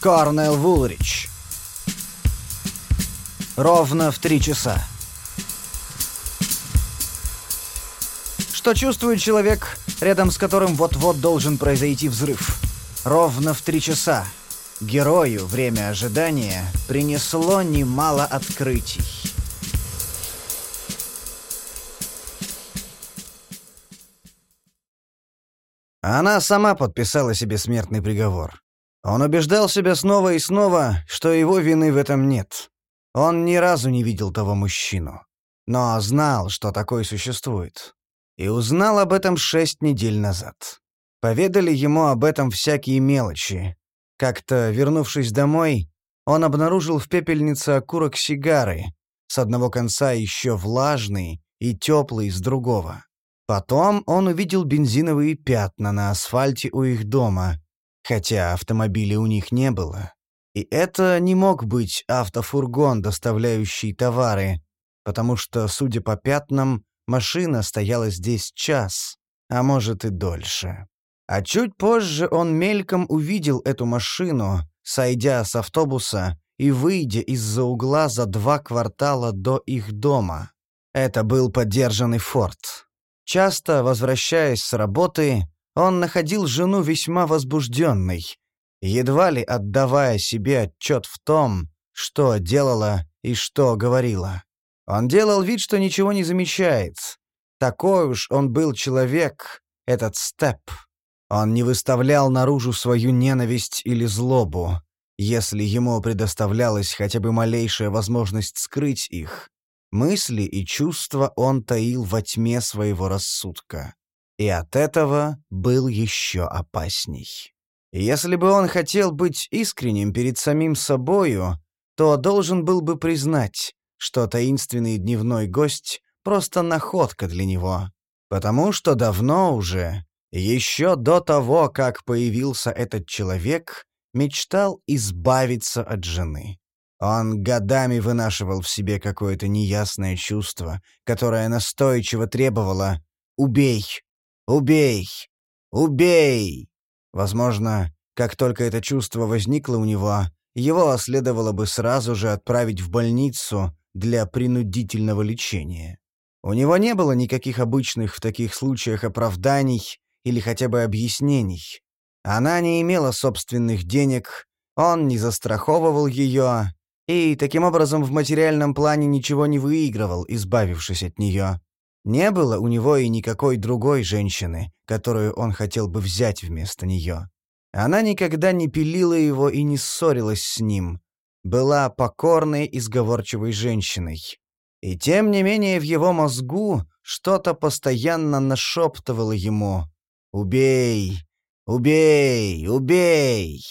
Корнел Вулрич. Ровно в три часа. Что чувствует человек, рядом с которым вот-вот должен произойти взрыв? Ровно в три часа. Герою время ожидания принесло немало открытий. Она сама подписала себе смертный приговор. Он убеждал себя снова и снова, что его вины в этом нет. Он ни разу не видел того мужчину, но знал, что такой существует. И узнал об этом шесть недель назад. Поведали ему об этом всякие мелочи. Как-то, вернувшись домой, он обнаружил в пепельнице окурок сигары, с одного конца еще влажный и теплый с другого. Потом он увидел бензиновые пятна на асфальте у их дома, хотя автомобилей у них не было. И это не мог быть автофургон, доставляющий товары, потому что, судя по пятнам, машина стояла здесь час, а может и дольше. А чуть позже он мельком увидел эту машину, сойдя с автобуса и выйдя из-за угла за два квартала до их дома. Это был подержанный форт. Часто, возвращаясь с работы, он находил жену весьма возбужденной, едва ли отдавая себе отчет в том, что делала и что говорила. Он делал вид, что ничего не замечает. Такой уж он был человек, этот степ. Он не выставлял наружу свою ненависть или злобу, если ему предоставлялась хотя бы малейшая возможность скрыть их, Мысли и чувства он таил во тьме своего рассудка. И от этого был еще опасней. Если бы он хотел быть искренним перед самим собою, то должен был бы признать, что таинственный дневной гость — просто находка для него. Потому что давно уже, еще до того, как появился этот человек, мечтал избавиться от жены. Он годами вынашивал в себе какое-то неясное чувство, которое настойчиво требовало «Убей! Убей! Убей!». Возможно, как только это чувство возникло у него, его следовало бы сразу же отправить в больницу для принудительного лечения. У него не было никаких обычных в таких случаях оправданий или хотя бы объяснений. Она не имела собственных денег, он не застраховывал ее, и таким образом в материальном плане ничего не выигрывал, избавившись от нее. Не было у него и никакой другой женщины, которую он хотел бы взять вместо нее. Она никогда не пилила его и не ссорилась с ним. Была покорной и сговорчивой женщиной. И тем не менее в его мозгу что-то постоянно нашептывало ему «Убей! Убей! Убей!»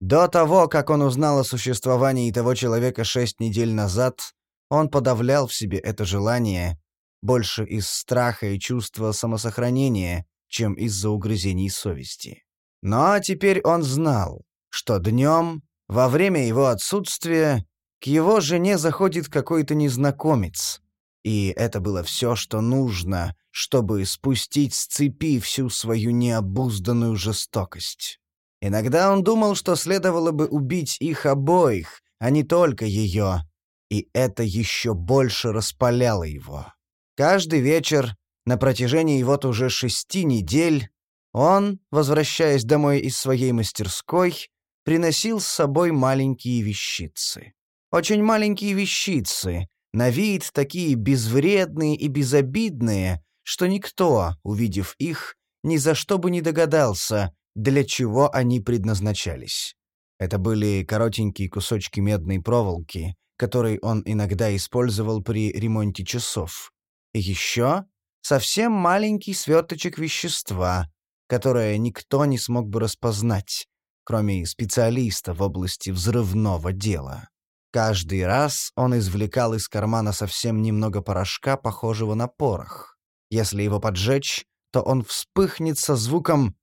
До того, как он узнал о существовании того человека шесть недель назад, он подавлял в себе это желание больше из страха и чувства самосохранения, чем из-за угрызений совести. Но теперь он знал, что днем, во время его отсутствия, к его жене заходит какой-то незнакомец. И это было все, что нужно, чтобы спустить с цепи всю свою необузданную жестокость. Иногда он думал, что следовало бы убить их обоих, а не только ее. И это еще больше распаляло его. Каждый вечер, на протяжении вот уже шести недель, он, возвращаясь домой из своей мастерской, приносил с собой маленькие вещицы. Очень маленькие вещицы, на вид такие безвредные и безобидные, что никто, увидев их, ни за что бы не догадался, для чего они предназначались. Это были коротенькие кусочки медной проволоки, которые он иногда использовал при ремонте часов. Еще совсем маленький сверточек вещества, которое никто не смог бы распознать, кроме специалиста в области взрывного дела. Каждый раз он извлекал из кармана совсем немного порошка, похожего на порох. Если его поджечь, то он вспыхнет со звуком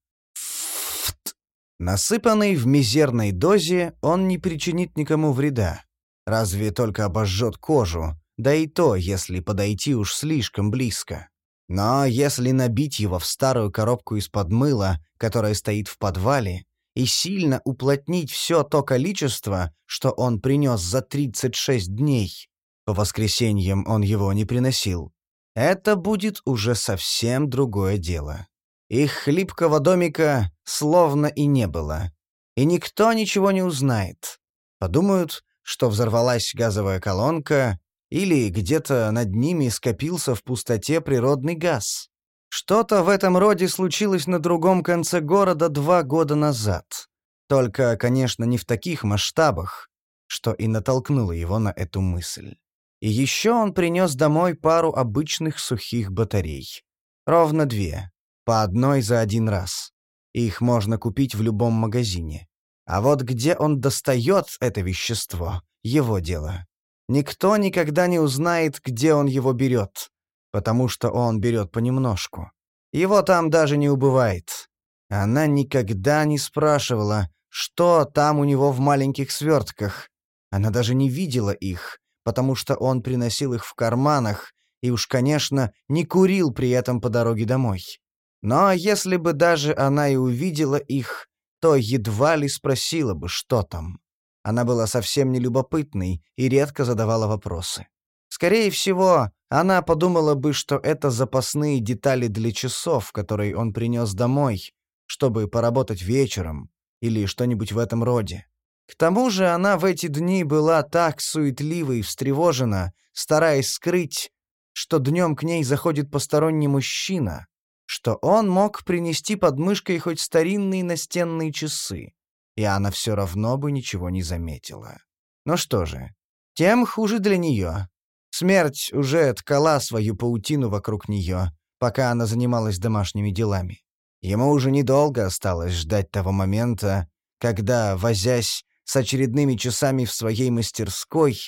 Насыпанный в мизерной дозе, он не причинит никому вреда. Разве только обожжет кожу, да и то, если подойти уж слишком близко. Но если набить его в старую коробку из-под мыла, которая стоит в подвале, и сильно уплотнить все то количество, что он принес за 36 дней, по воскресеньям он его не приносил, это будет уже совсем другое дело. Их хлипкого домика словно и не было. И никто ничего не узнает. Подумают, что взорвалась газовая колонка, или где-то над ними скопился в пустоте природный газ. Что-то в этом роде случилось на другом конце города два года назад. Только, конечно, не в таких масштабах, что и натолкнуло его на эту мысль. И еще он принес домой пару обычных сухих батарей. Ровно две. По одной за один раз. Их можно купить в любом магазине. А вот где он достает это вещество — его дело. Никто никогда не узнает, где он его берет, потому что он берет понемножку. Его там даже не убывает. Она никогда не спрашивала, что там у него в маленьких свертках. Она даже не видела их, потому что он приносил их в карманах и уж, конечно, не курил при этом по дороге домой. Но если бы даже она и увидела их, то едва ли спросила бы, что там. Она была совсем не любопытной и редко задавала вопросы. Скорее всего, она подумала бы, что это запасные детали для часов, которые он принес домой, чтобы поработать вечером или что-нибудь в этом роде. К тому же она в эти дни была так суетлива и встревожена, стараясь скрыть, что днем к ней заходит посторонний мужчина, что он мог принести под мышкой хоть старинные настенные часы и она все равно бы ничего не заметила. Ну что же, тем хуже для нее. Смерть уже ткала свою паутину вокруг нее, пока она занималась домашними делами. Ему уже недолго осталось ждать того момента, когда, возясь с очередными часами в своей мастерской,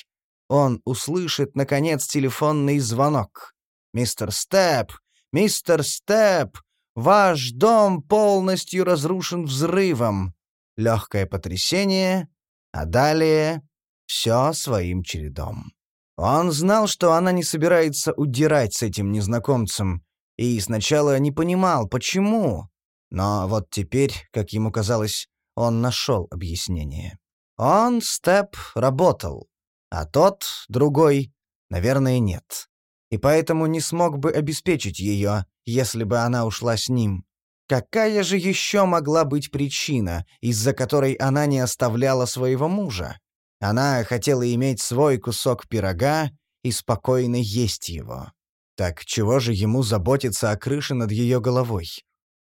он услышит, наконец, телефонный звонок. «Мистер Степ! Мистер Степ! Ваш дом полностью разрушен взрывом легкое потрясение, а далее все своим чередом. Он знал, что она не собирается удирать с этим незнакомцем, и сначала не понимал, почему. Но вот теперь, как ему казалось, он нашел объяснение. Он, Степ, работал, а тот, другой, наверное, нет. И поэтому не смог бы обеспечить ее, если бы она ушла с ним. Какая же еще могла быть причина, из-за которой она не оставляла своего мужа? Она хотела иметь свой кусок пирога и спокойно есть его. Так чего же ему заботиться о крыше над ее головой?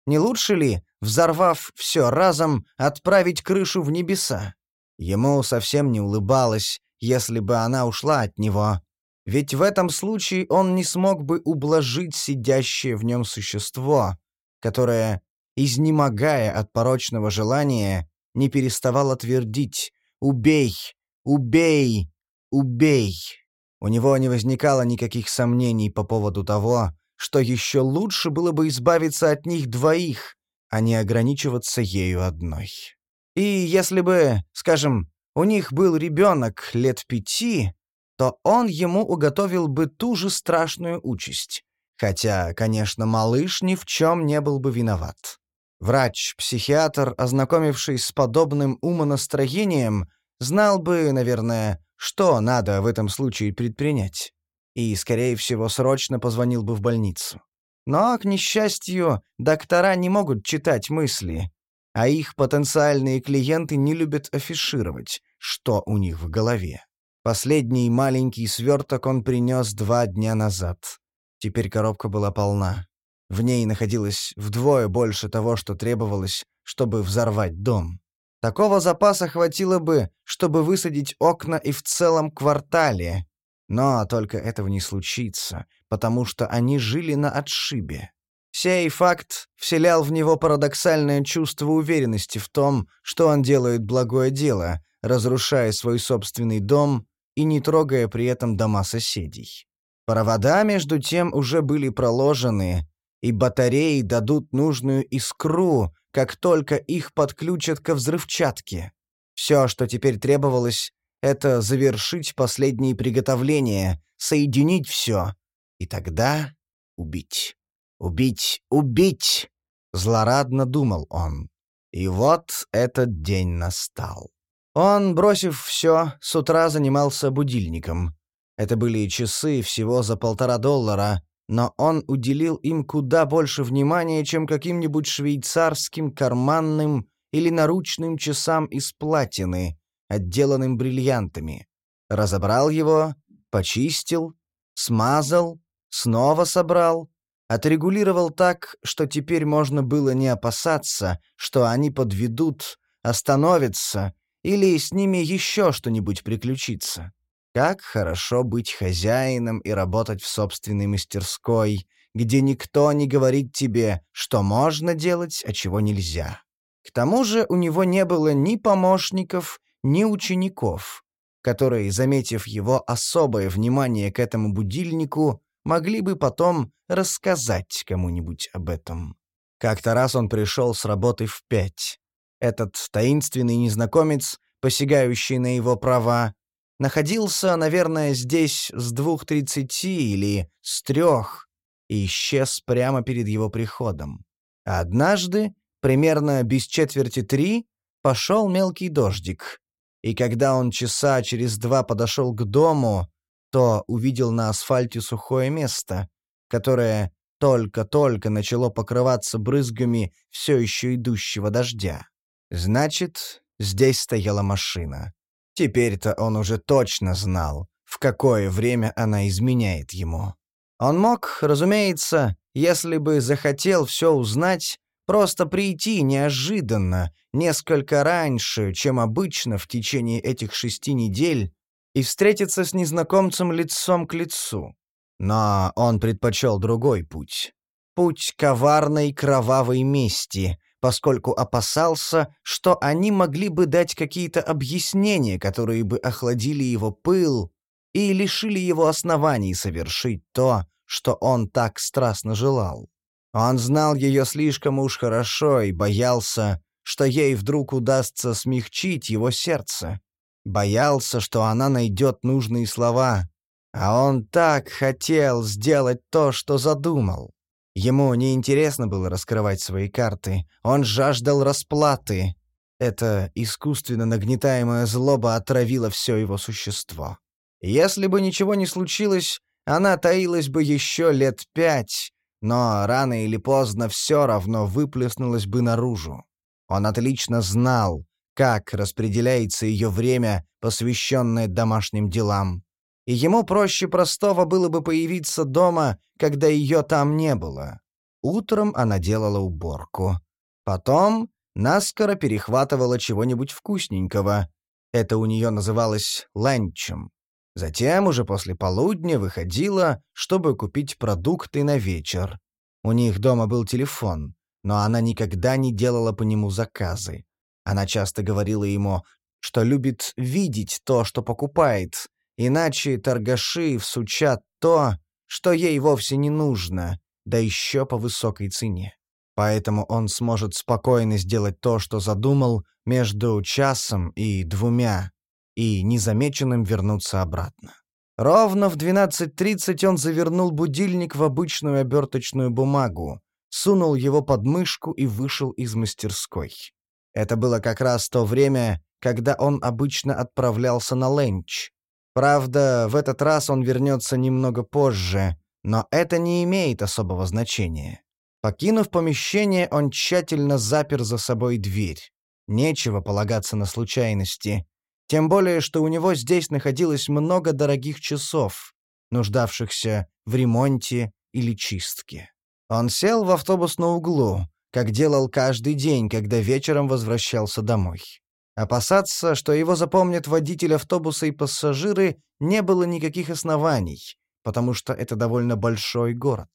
Не лучше ли, взорвав все разом, отправить крышу в небеса? Ему совсем не улыбалось, если бы она ушла от него. Ведь в этом случае он не смог бы ублажить сидящее в нем существо, которая, изнемогая от порочного желания, не переставала твердить «Убей! Убей! Убей!». У него не возникало никаких сомнений по поводу того, что еще лучше было бы избавиться от них двоих, а не ограничиваться ею одной. И если бы, скажем, у них был ребенок лет пяти, то он ему уготовил бы ту же страшную участь. Хотя, конечно, малыш ни в чем не был бы виноват. Врач-психиатр, ознакомившись с подобным умонастроением, знал бы, наверное, что надо в этом случае предпринять. И, скорее всего, срочно позвонил бы в больницу. Но, к несчастью, доктора не могут читать мысли, а их потенциальные клиенты не любят афишировать, что у них в голове. Последний маленький сверток он принес два дня назад. Теперь коробка была полна. В ней находилось вдвое больше того, что требовалось, чтобы взорвать дом. Такого запаса хватило бы, чтобы высадить окна и в целом квартале. Но только этого не случится, потому что они жили на отшибе. Сей факт вселял в него парадоксальное чувство уверенности в том, что он делает благое дело, разрушая свой собственный дом и не трогая при этом дома соседей. Провода, между тем, уже были проложены, и батареи дадут нужную искру, как только их подключат ко взрывчатке. Все, что теперь требовалось, это завершить последние приготовления, соединить все, и тогда убить. Убить, убить! Злорадно думал он. И вот этот день настал. Он, бросив все, с утра занимался будильником. Это были часы всего за полтора доллара, но он уделил им куда больше внимания, чем каким-нибудь швейцарским карманным или наручным часам из платины, отделанным бриллиантами. Разобрал его, почистил, смазал, снова собрал, отрегулировал так, что теперь можно было не опасаться, что они подведут, остановятся или с ними еще что-нибудь приключится. Как хорошо быть хозяином и работать в собственной мастерской, где никто не говорит тебе, что можно делать, а чего нельзя. К тому же у него не было ни помощников, ни учеников, которые, заметив его особое внимание к этому будильнику, могли бы потом рассказать кому-нибудь об этом. Как-то раз он пришел с работы в пять. Этот таинственный незнакомец, посягающий на его права, находился, наверное, здесь с двух тридцати или с трех и исчез прямо перед его приходом. А однажды, примерно без четверти три, пошел мелкий дождик. И когда он часа через два подошел к дому, то увидел на асфальте сухое место, которое только-только начало покрываться брызгами все еще идущего дождя. Значит, здесь стояла машина. Теперь-то он уже точно знал, в какое время она изменяет ему. Он мог, разумеется, если бы захотел все узнать, просто прийти неожиданно, несколько раньше, чем обычно в течение этих шести недель, и встретиться с незнакомцем лицом к лицу. Но он предпочел другой путь. Путь коварной кровавой мести, поскольку опасался, что они могли бы дать какие-то объяснения, которые бы охладили его пыл и лишили его оснований совершить то, что он так страстно желал. Он знал ее слишком уж хорошо и боялся, что ей вдруг удастся смягчить его сердце. Боялся, что она найдет нужные слова. А он так хотел сделать то, что задумал. Ему не интересно было раскрывать свои карты. Он жаждал расплаты. Эта искусственно нагнетаемая злоба отравила все его существо. Если бы ничего не случилось, она таилась бы еще лет пять, но рано или поздно все равно выплеснулась бы наружу. Он отлично знал, как распределяется ее время, посвященное домашним делам. И ему проще простого было бы появиться дома, когда ее там не было. Утром она делала уборку. Потом наскоро перехватывала чего-нибудь вкусненького. Это у нее называлось ланчем. Затем уже после полудня выходила, чтобы купить продукты на вечер. У них дома был телефон, но она никогда не делала по нему заказы. Она часто говорила ему, что любит видеть то, что покупает, иначе торгаши всучат то, что ей вовсе не нужно, да еще по высокой цене. Поэтому он сможет спокойно сделать то, что задумал, между часом и двумя, и незамеченным вернуться обратно. Ровно в 12.30 он завернул будильник в обычную оберточную бумагу, сунул его под мышку и вышел из мастерской. Это было как раз то время, когда он обычно отправлялся на ленч. Правда, в этот раз он вернется немного позже, но это не имеет особого значения. Покинув помещение, он тщательно запер за собой дверь. Нечего полагаться на случайности. Тем более, что у него здесь находилось много дорогих часов, нуждавшихся в ремонте или чистке. Он сел в автобус на углу, как делал каждый день, когда вечером возвращался домой. Опасаться, что его запомнят водитель автобуса и пассажиры, не было никаких оснований, потому что это довольно большой город.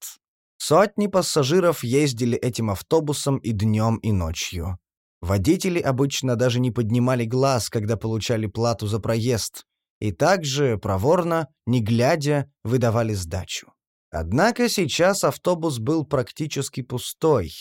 Сотни пассажиров ездили этим автобусом и днем, и ночью. Водители обычно даже не поднимали глаз, когда получали плату за проезд, и также проворно, не глядя, выдавали сдачу. Однако сейчас автобус был практически пустой,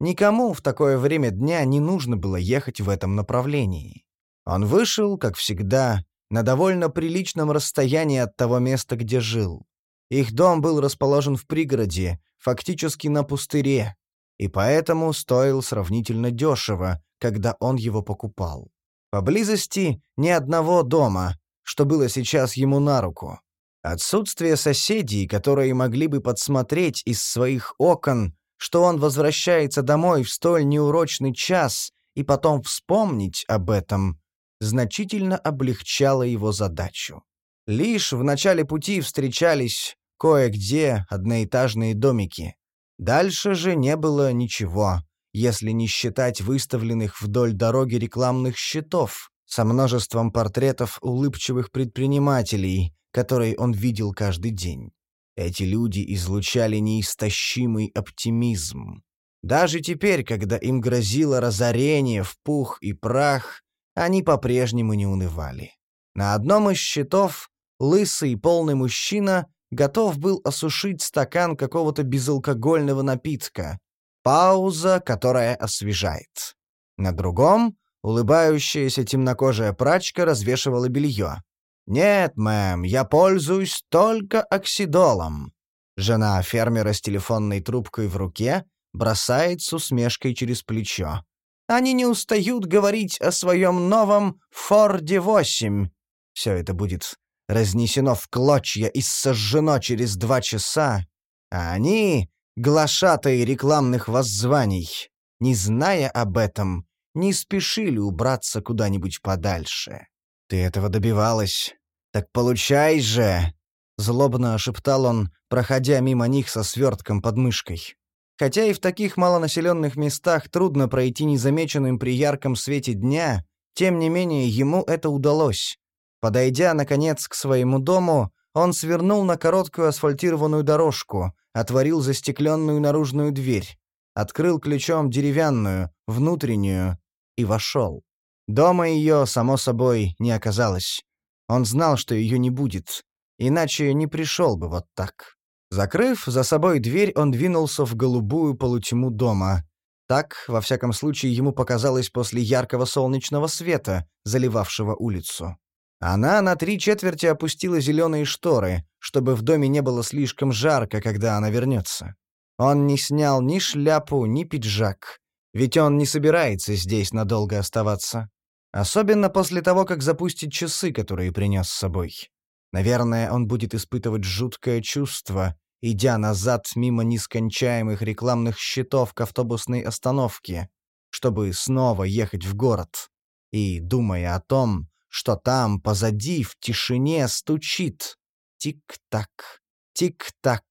Никому в такое время дня не нужно было ехать в этом направлении. Он вышел, как всегда, на довольно приличном расстоянии от того места, где жил. Их дом был расположен в пригороде, фактически на пустыре, и поэтому стоил сравнительно дешево, когда он его покупал. Поблизости ни одного дома, что было сейчас ему на руку. Отсутствие соседей, которые могли бы подсмотреть из своих окон, что он возвращается домой в столь неурочный час и потом вспомнить об этом, значительно облегчало его задачу. Лишь в начале пути встречались кое-где одноэтажные домики. Дальше же не было ничего, если не считать выставленных вдоль дороги рекламных щитов со множеством портретов улыбчивых предпринимателей, которые он видел каждый день. Эти люди излучали неистощимый оптимизм. Даже теперь, когда им грозило разорение в пух и прах, они по-прежнему не унывали. На одном из щитов лысый полный мужчина готов был осушить стакан какого-то безалкогольного напитка, Пауза, которая освежает. На другом улыбающаяся темнокожая прачка развешивала белье. «Нет, мэм, я пользуюсь только оксидолом». Жена фермера с телефонной трубкой в руке бросает с усмешкой через плечо. «Они не устают говорить о своем новом «Форде-8». Все это будет разнесено в клочья и сожжено через два часа, а они глашатаи рекламных воззваний, не зная об этом, не спешили убраться куда-нибудь подальше. «Ты этого добивалась. Так получай же!» — злобно шептал он, проходя мимо них со свертком под мышкой. Хотя и в таких малонаселенных местах трудно пройти незамеченным при ярком свете дня, тем не менее ему это удалось. Подойдя, наконец, к своему дому, он свернул на короткую асфальтированную дорожку, отворил застекленную наружную дверь, открыл ключом деревянную, внутреннюю, и вошел. Дома ее, само собой, не оказалось. Он знал, что ее не будет, иначе не пришел бы вот так. Закрыв за собой дверь, он двинулся в голубую полутьму дома. Так, во всяком случае, ему показалось после яркого солнечного света, заливавшего улицу. Она на три четверти опустила зеленые шторы, чтобы в доме не было слишком жарко, когда она вернется. Он не снял ни шляпу, ни пиджак, ведь он не собирается здесь надолго оставаться. Особенно после того, как запустит часы, которые принес с собой. Наверное, он будет испытывать жуткое чувство, идя назад мимо нескончаемых рекламных щитов к автобусной остановке, чтобы снова ехать в город. И, думая о том, что там, позади, в тишине стучит. Тик-так, тик-так.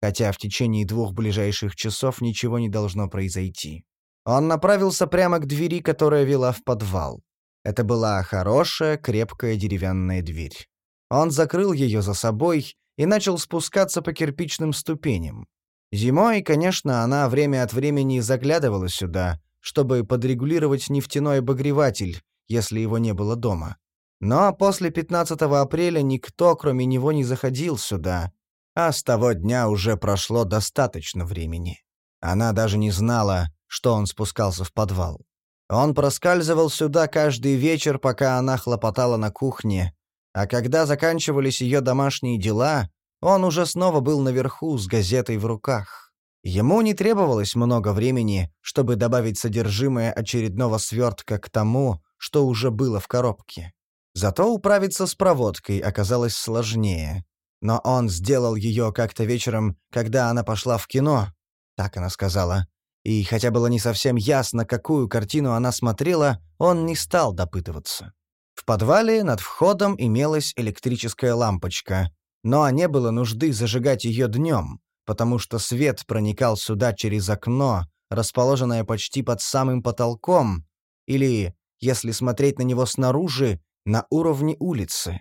Хотя в течение двух ближайших часов ничего не должно произойти. Он направился прямо к двери, которая вела в подвал. Это была хорошая, крепкая деревянная дверь. Он закрыл ее за собой и начал спускаться по кирпичным ступеням. Зимой, конечно, она время от времени заглядывала сюда, чтобы подрегулировать нефтяной обогреватель, если его не было дома. Но после 15 апреля никто, кроме него, не заходил сюда, а с того дня уже прошло достаточно времени. Она даже не знала, что он спускался в подвал. Он проскальзывал сюда каждый вечер, пока она хлопотала на кухне, а когда заканчивались ее домашние дела, он уже снова был наверху с газетой в руках. Ему не требовалось много времени, чтобы добавить содержимое очередного свертка к тому, что уже было в коробке. Зато управиться с проводкой оказалось сложнее. Но он сделал ее как-то вечером, когда она пошла в кино, так она сказала. И хотя было не совсем ясно, какую картину она смотрела, он не стал допытываться. В подвале над входом имелась электрическая лампочка, но не было нужды зажигать ее днем, потому что свет проникал сюда через окно, расположенное почти под самым потолком, или если смотреть на него снаружи, на уровне улицы.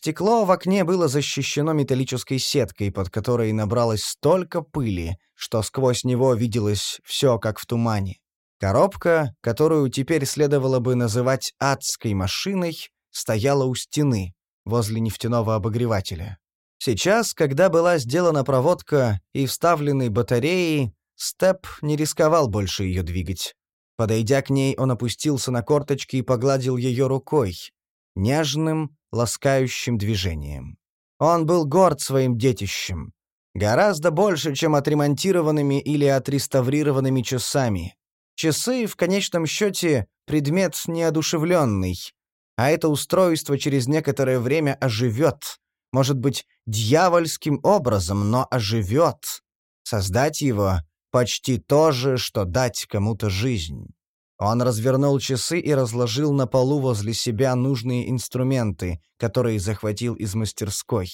Стекло в окне было защищено металлической сеткой, под которой набралось столько пыли, что сквозь него виделось все как в тумане. Коробка, которую теперь следовало бы называть адской машиной, стояла у стены, возле нефтяного обогревателя. Сейчас, когда была сделана проводка и вставлены батареи, Степ не рисковал больше ее двигать. Подойдя к ней, он опустился на корточки и погладил ее рукой, нежным, ласкающим движением. Он был горд своим детищем. Гораздо больше, чем отремонтированными или отреставрированными часами. Часы, в конечном счете, предмет неодушевленный, а это устройство через некоторое время оживет, может быть, дьявольским образом, но оживет. Создать его — почти то же, что дать кому-то жизнь. Он развернул часы и разложил на полу возле себя нужные инструменты, которые захватил из мастерской.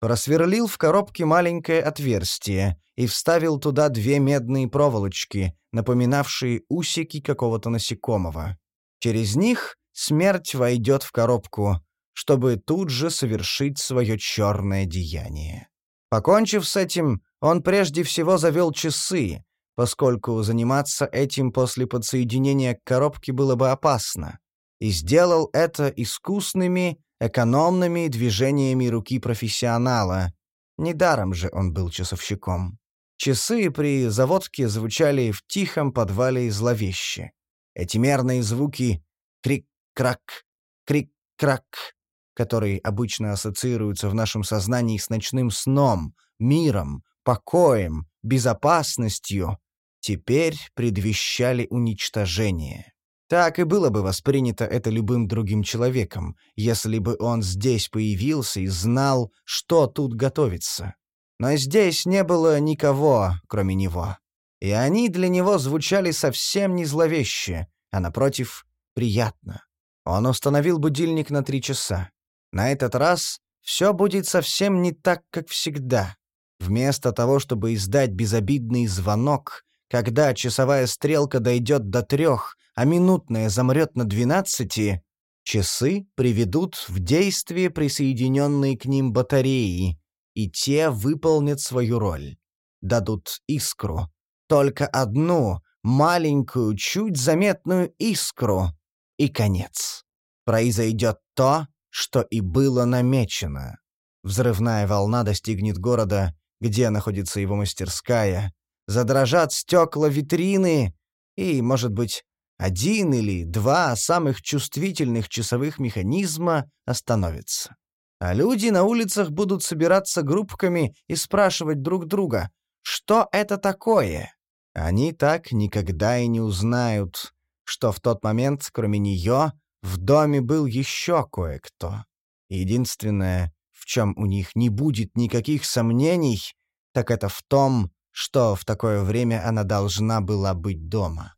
Просверлил в коробке маленькое отверстие и вставил туда две медные проволочки, напоминавшие усики какого-то насекомого. Через них смерть войдет в коробку, чтобы тут же совершить свое черное деяние. Покончив с этим, он прежде всего завел часы, поскольку заниматься этим после подсоединения к коробке было бы опасно, и сделал это искусными, экономными движениями руки профессионала. Недаром же он был часовщиком. Часы при заводке звучали в тихом подвале зловеще. Эти мерные звуки крик-крак, крик-крак, которые обычно ассоциируются в нашем сознании с ночным сном, миром, покоем, безопасностью, теперь предвещали уничтожение. Так и было бы воспринято это любым другим человеком, если бы он здесь появился и знал, что тут готовится. Но здесь не было никого, кроме него. И они для него звучали совсем не зловеще, а, напротив, приятно. Он установил будильник на три часа. На этот раз все будет совсем не так, как всегда. Вместо того, чтобы издать безобидный звонок, когда часовая стрелка дойдет до трех, а минутная замрет на двенадцати, часы приведут в действие присоединенные к ним батареи, и те выполнят свою роль. Дадут искру. Только одну, маленькую, чуть заметную искру. И конец. Произойдет то, что и было намечено. Взрывная волна достигнет города, где находится его мастерская, задрожат стекла витрины, и, может быть, один или два самых чувствительных часовых механизма остановятся. А люди на улицах будут собираться группками и спрашивать друг друга, что это такое? Они так никогда и не узнают, что в тот момент, кроме нее, в доме был еще кое-кто. Единственное, в чем у них не будет никаких сомнений, так это в том, что в такое время она должна была быть дома.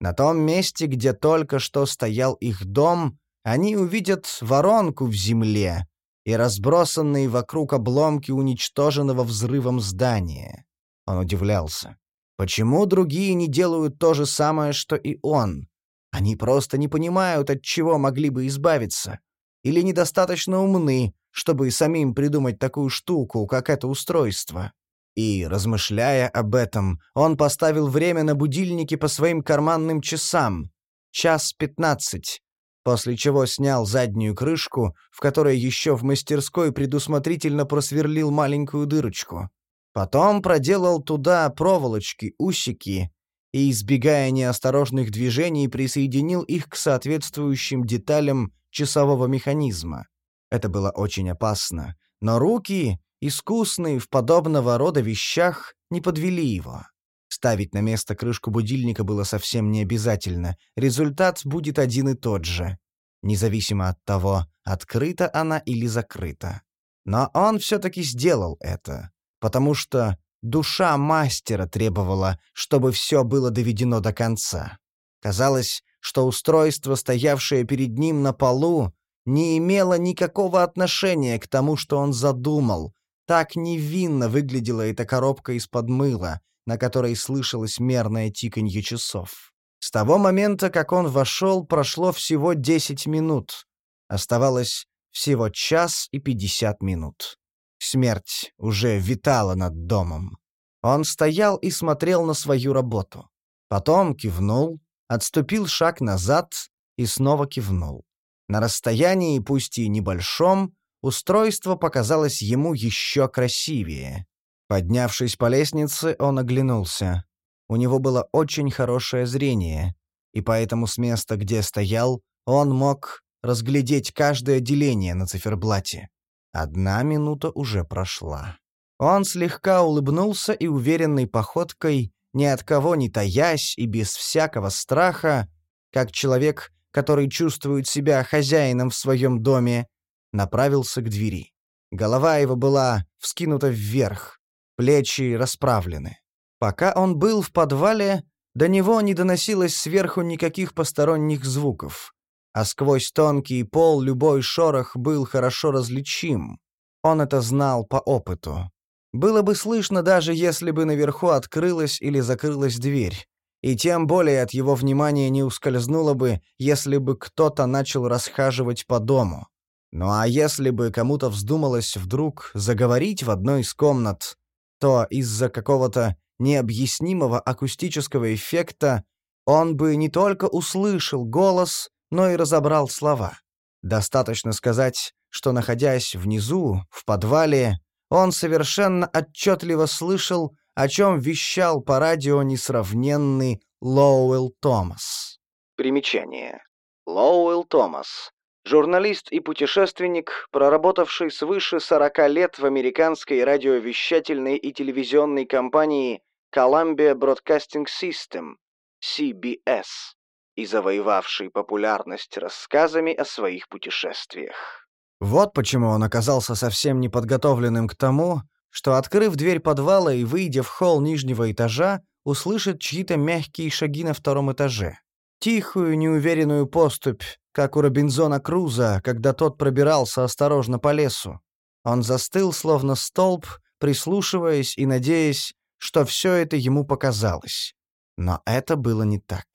На том месте, где только что стоял их дом, они увидят воронку в земле и разбросанные вокруг обломки уничтоженного взрывом здания. Он удивлялся. Почему другие не делают то же самое, что и он? Они просто не понимают, от чего могли бы избавиться. Или недостаточно умны, чтобы самим придумать такую штуку, как это устройство. И, размышляя об этом, он поставил время на будильнике по своим карманным часам. Час пятнадцать. После чего снял заднюю крышку, в которой еще в мастерской предусмотрительно просверлил маленькую дырочку. Потом проделал туда проволочки, усики и, избегая неосторожных движений, присоединил их к соответствующим деталям часового механизма. Это было очень опасно, но руки, искусные в подобного рода вещах, не подвели его. Ставить на место крышку будильника было совсем не обязательно, результат будет один и тот же, независимо от того, открыта она или закрыта. Но он все-таки сделал это, потому что душа мастера требовала, чтобы все было доведено до конца. Казалось, что устройство, стоявшее перед ним на полу, не имело никакого отношения к тому, что он задумал, так невинно выглядела эта коробка из-под мыла, на которой слышалось мерное тиканье часов. С того момента, как он вошел, прошло всего десять минут. Оставалось всего час и пятьдесят минут. Смерть уже витала над домом. Он стоял и смотрел на свою работу. Потом кивнул, отступил шаг назад и снова кивнул. На расстоянии, пусть и небольшом, устройство показалось ему еще красивее. Поднявшись по лестнице, он оглянулся. У него было очень хорошее зрение, и поэтому с места, где стоял, он мог разглядеть каждое деление на циферблате. Одна минута уже прошла. Он слегка улыбнулся и уверенной походкой, ни от кого не таясь и без всякого страха, как человек, который чувствует себя хозяином в своем доме, направился к двери. Голова его была вскинута вверх, плечи расправлены. Пока он был в подвале, до него не доносилось сверху никаких посторонних звуков, а сквозь тонкий пол любой шорох был хорошо различим. Он это знал по опыту. Было бы слышно даже если бы наверху открылась или закрылась дверь. И тем более от его внимания не ускользнуло бы, если бы кто-то начал расхаживать по дому. Ну а если бы кому-то вздумалось вдруг заговорить в одной из комнат, то из-за какого-то необъяснимого акустического эффекта он бы не только услышал голос, но и разобрал слова. Достаточно сказать, что, находясь внизу, в подвале, он совершенно отчетливо слышал, о чем вещал по радио несравненный Лоуэлл Томас. Примечание. Лоуэлл Томас. Журналист и путешественник, проработавший свыше 40 лет в американской радиовещательной и телевизионной компании Columbia Broadcasting System, CBS, и завоевавший популярность рассказами о своих путешествиях. Вот почему он оказался совсем неподготовленным к тому, что, открыв дверь подвала и выйдя в холл нижнего этажа, услышит чьи-то мягкие шаги на втором этаже. Тихую, неуверенную поступь, как у Робинзона Круза, когда тот пробирался осторожно по лесу. Он застыл, словно столб, прислушиваясь и надеясь, что все это ему показалось. Но это было не так.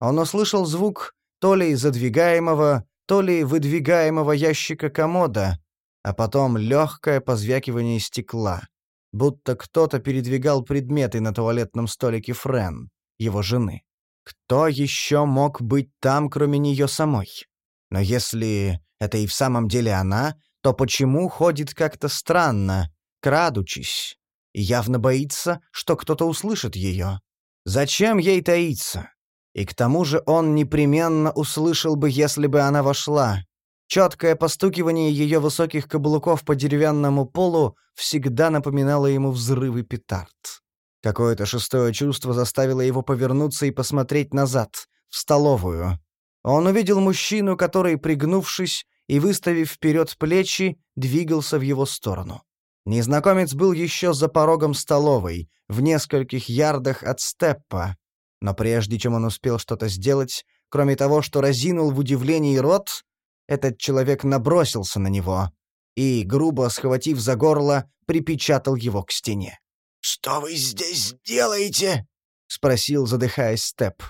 Он услышал звук то ли задвигаемого, то ли выдвигаемого ящика комода, а потом легкое позвякивание стекла, будто кто-то передвигал предметы на туалетном столике Френ, его жены. Кто еще мог быть там, кроме нее самой? Но если это и в самом деле она, то почему ходит как-то странно, крадучись, и явно боится, что кто-то услышит ее? Зачем ей таиться? И к тому же он непременно услышал бы, если бы она вошла. Четкое постукивание ее высоких каблуков по деревянному полу всегда напоминало ему взрывы петард. Какое-то шестое чувство заставило его повернуться и посмотреть назад, в столовую. Он увидел мужчину, который, пригнувшись и выставив вперед плечи, двигался в его сторону. Незнакомец был еще за порогом столовой, в нескольких ярдах от степпа. Но прежде чем он успел что-то сделать, кроме того, что разинул в удивлении рот, этот человек набросился на него и, грубо схватив за горло, припечатал его к стене. «Что вы здесь делаете?» — спросил, задыхаясь Степ.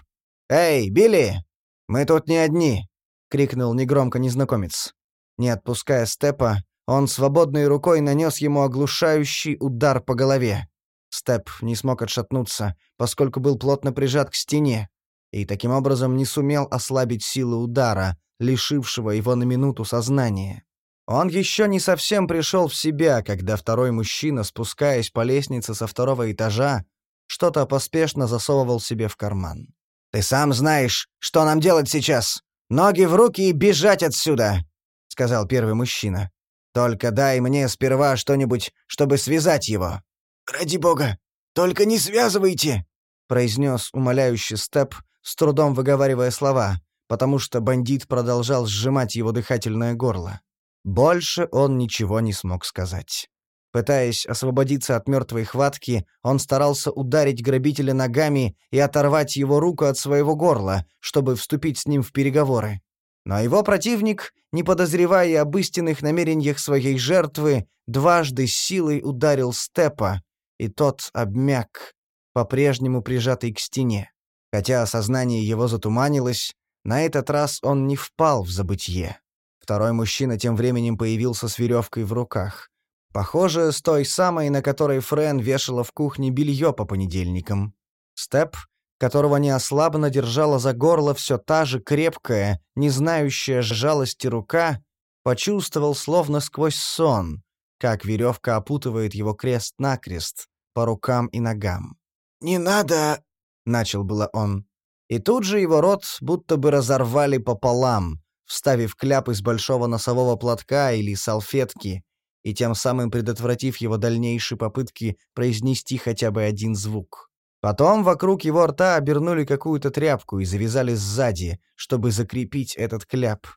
«Эй, Билли! Мы тут не одни!» — крикнул негромко незнакомец. Не отпуская Степа, он свободной рукой нанес ему оглушающий удар по голове. Степ не смог отшатнуться, поскольку был плотно прижат к стене, и таким образом не сумел ослабить силы удара, лишившего его на минуту сознания. Он еще не совсем пришел в себя, когда второй мужчина, спускаясь по лестнице со второго этажа, что-то поспешно засовывал себе в карман. «Ты сам знаешь, что нам делать сейчас! Ноги в руки и бежать отсюда!» — сказал первый мужчина. «Только дай мне сперва что-нибудь, чтобы связать его». «Ради бога, только не связывайте!» — произнес умоляющий Степ, с трудом выговаривая слова, потому что бандит продолжал сжимать его дыхательное горло. Больше он ничего не смог сказать. Пытаясь освободиться от мертвой хватки, он старался ударить грабителя ногами и оторвать его руку от своего горла, чтобы вступить с ним в переговоры. Но его противник, не подозревая об истинных намерениях своей жертвы, дважды силой ударил Степа, и тот обмяк, по-прежнему прижатый к стене. Хотя сознание его затуманилось, на этот раз он не впал в забытье. Второй мужчина тем временем появился с веревкой в руках. Похоже, с той самой, на которой Френ вешала в кухне белье по понедельникам. Степ, которого неослабно держала за горло все та же крепкая, не знающая жалости рука, почувствовал словно сквозь сон, как веревка опутывает его крест-накрест по рукам и ногам. «Не надо!» — начал было он. И тут же его рот будто бы разорвали пополам, вставив кляп из большого носового платка или салфетки, и тем самым предотвратив его дальнейшие попытки произнести хотя бы один звук. Потом вокруг его рта обернули какую-то тряпку и завязали сзади, чтобы закрепить этот кляп.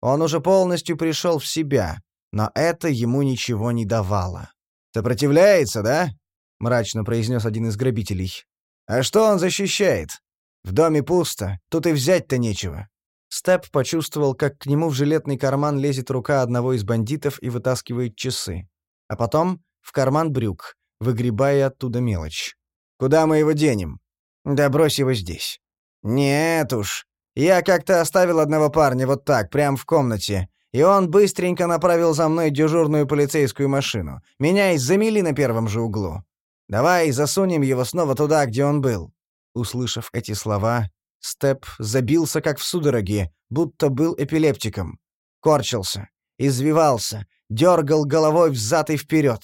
Он уже полностью пришел в себя, но это ему ничего не давало. «Сопротивляется, да?» — мрачно произнес один из грабителей. «А что он защищает? В доме пусто, тут и взять-то нечего». Степ почувствовал, как к нему в жилетный карман лезет рука одного из бандитов и вытаскивает часы. А потом в карман брюк, выгребая оттуда мелочь. «Куда мы его денем?» «Да брось его здесь». «Нет уж. Я как-то оставил одного парня вот так, прямо в комнате, и он быстренько направил за мной дежурную полицейскую машину. Меня и замели на первом же углу. Давай засунем его снова туда, где он был». Услышав эти слова, Степ забился как в судороге, будто был эпилептиком. Корчился, извивался, дергал головой взад и вперед.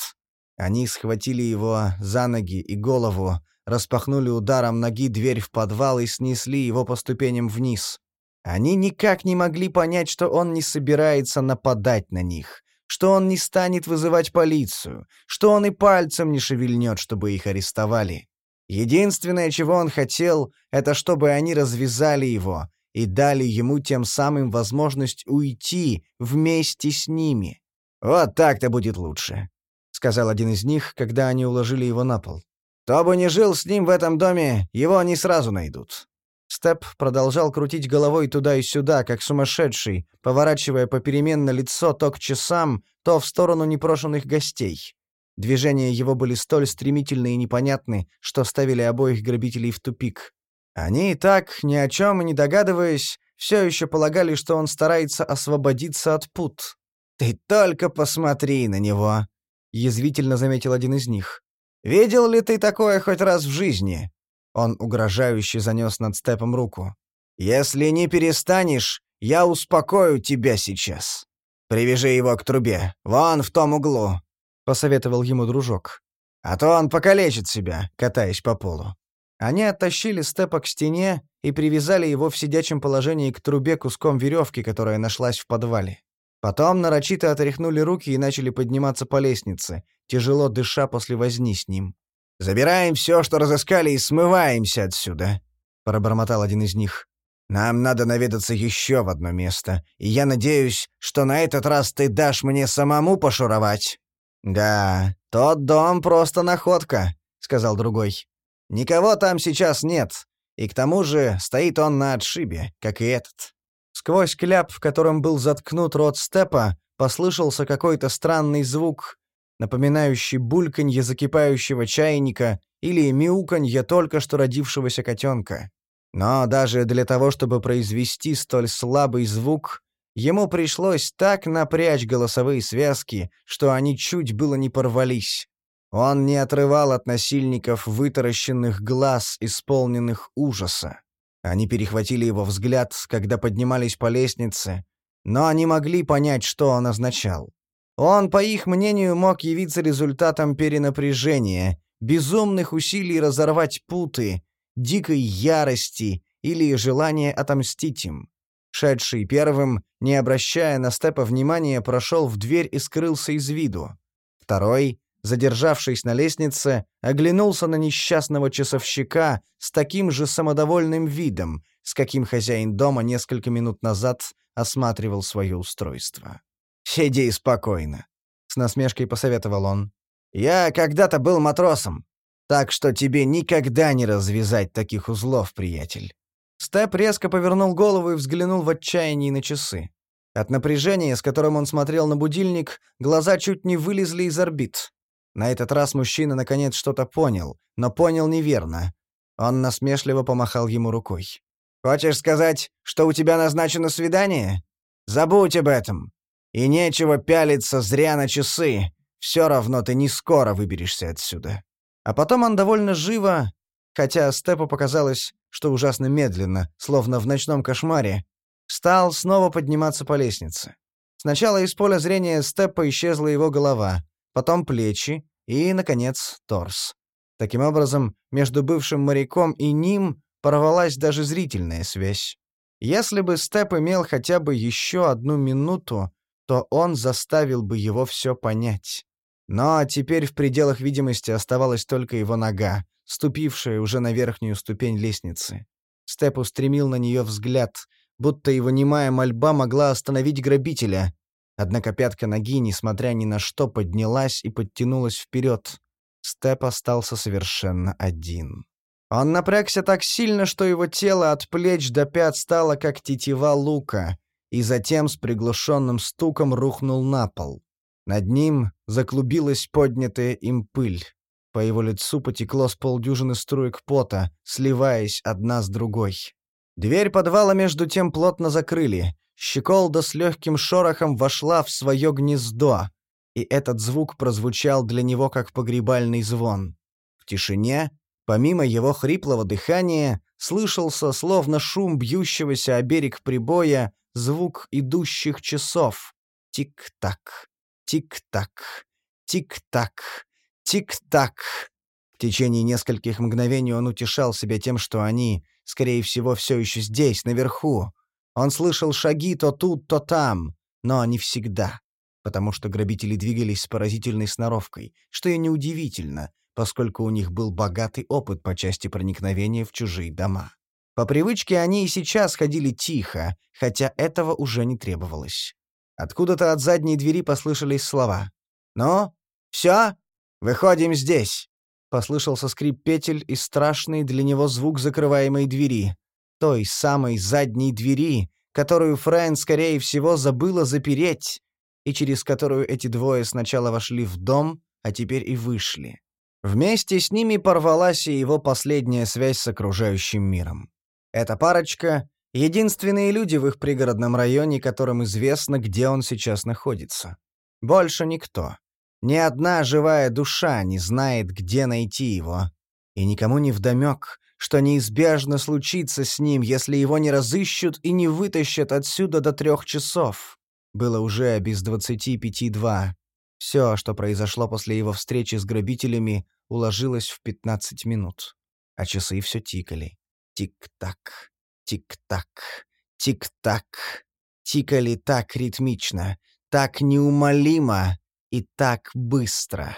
Они схватили его за ноги и голову, распахнули ударом ноги дверь в подвал и снесли его по ступеням вниз. Они никак не могли понять, что он не собирается нападать на них, что он не станет вызывать полицию, что он и пальцем не шевельнет, чтобы их арестовали. Единственное, чего он хотел, это чтобы они развязали его и дали ему тем самым возможность уйти вместе с ними. «Вот так-то будет лучше», — сказал один из них, когда они уложили его на пол. «Кто бы ни жил с ним в этом доме, его не сразу найдут». Степ продолжал крутить головой туда и сюда, как сумасшедший, поворачивая попеременно лицо то к часам, то в сторону непрошенных гостей. Движения его были столь стремительны и непонятны, что ставили обоих грабителей в тупик. Они и так, ни о чем не догадываясь, все еще полагали, что он старается освободиться от пут. «Ты только посмотри на него!» — язвительно заметил один из них. «Видел ли ты такое хоть раз в жизни?» Он угрожающе занес над степом руку. «Если не перестанешь, я успокою тебя сейчас. Привяжи его к трубе, вон в том углу посоветовал ему дружок. «А то он покалечит себя, катаясь по полу». Они оттащили Степа к стене и привязали его в сидячем положении к трубе куском веревки, которая нашлась в подвале. Потом нарочито отряхнули руки и начали подниматься по лестнице, тяжело дыша после возни с ним. «Забираем все, что разыскали, и смываемся отсюда», — пробормотал один из них. «Нам надо наведаться еще в одно место, и я надеюсь, что на этот раз ты дашь мне самому пошуровать». «Да, тот дом просто находка», — сказал другой. «Никого там сейчас нет, и к тому же стоит он на отшибе, как и этот». Сквозь кляп, в котором был заткнут рот степа, послышался какой-то странный звук, напоминающий бульканье закипающего чайника или мяуканье только что родившегося котенка. Но даже для того, чтобы произвести столь слабый звук, Ему пришлось так напрячь голосовые связки, что они чуть было не порвались. Он не отрывал от насильников вытаращенных глаз, исполненных ужаса. Они перехватили его взгляд, когда поднимались по лестнице, но они могли понять, что он означал. Он, по их мнению, мог явиться результатом перенапряжения, безумных усилий разорвать путы, дикой ярости или желания отомстить им. Шедший первым, не обращая на Степа внимания, прошел в дверь и скрылся из виду. Второй, задержавшись на лестнице, оглянулся на несчастного часовщика с таким же самодовольным видом, с каким хозяин дома несколько минут назад осматривал свое устройство. «Сиди спокойно», — с насмешкой посоветовал он. «Я когда-то был матросом, так что тебе никогда не развязать таких узлов, приятель». Степ резко повернул голову и взглянул в отчаянии на часы. От напряжения, с которым он смотрел на будильник, глаза чуть не вылезли из орбит. На этот раз мужчина наконец что-то понял, но понял неверно. Он насмешливо помахал ему рукой. «Хочешь сказать, что у тебя назначено свидание? Забудь об этом. И нечего пялиться зря на часы. Все равно ты не скоро выберешься отсюда». А потом он довольно живо, хотя Степу показалось, что ужасно медленно, словно в ночном кошмаре, стал снова подниматься по лестнице. Сначала из поля зрения Степа исчезла его голова, потом плечи и, наконец, торс. Таким образом, между бывшим моряком и ним порвалась даже зрительная связь. Если бы Степ имел хотя бы еще одну минуту, то он заставил бы его все понять. Но теперь в пределах видимости оставалась только его нога, ступившая уже на верхнюю ступень лестницы. Степ устремил на нее взгляд, будто его немая мольба могла остановить грабителя. Однако пятка ноги, несмотря ни на что, поднялась и подтянулась вперед. Степ остался совершенно один. Он напрягся так сильно, что его тело от плеч до пят стало как тетива лука, и затем с приглушенным стуком рухнул на пол. Над ним заклубилась поднятая им пыль. По его лицу потекло с полдюжины струек пота, сливаясь одна с другой. Дверь подвала между тем плотно закрыли. Щеколда с легким шорохом вошла в свое гнездо, и этот звук прозвучал для него как погребальный звон. В тишине, помимо его хриплого дыхания, слышался, словно шум бьющегося о берег прибоя, звук идущих часов. Тик-так, тик-так, тик-так, тик-так. В течение нескольких мгновений он утешал себя тем, что они, скорее всего, все еще здесь, наверху. Он слышал шаги то тут, то там, но не всегда, потому что грабители двигались с поразительной сноровкой, что и неудивительно, поскольку у них был богатый опыт по части проникновения в чужие дома. По привычке они и сейчас ходили тихо, хотя этого уже не требовалось. Откуда-то от задней двери послышались слова. «Ну, все? Выходим здесь!» Послышался скрип петель и страшный для него звук закрываемой двери. Той самой задней двери, которую Фрэн, скорее всего, забыла запереть, и через которую эти двое сначала вошли в дом, а теперь и вышли. Вместе с ними порвалась и его последняя связь с окружающим миром. Эта парочка — единственные люди в их пригородном районе, которым известно, где он сейчас находится. Больше никто. Ни одна живая душа не знает, где найти его. И никому не вдомек, что неизбежно случится с ним, если его не разыщут и не вытащат отсюда до трех часов. Было уже без двадцати пяти два. Все, что произошло после его встречи с грабителями, уложилось в пятнадцать минут. А часы все тикали. Тик-так, тик-так, тик-так. Тикали так ритмично, так неумолимо, и так быстро.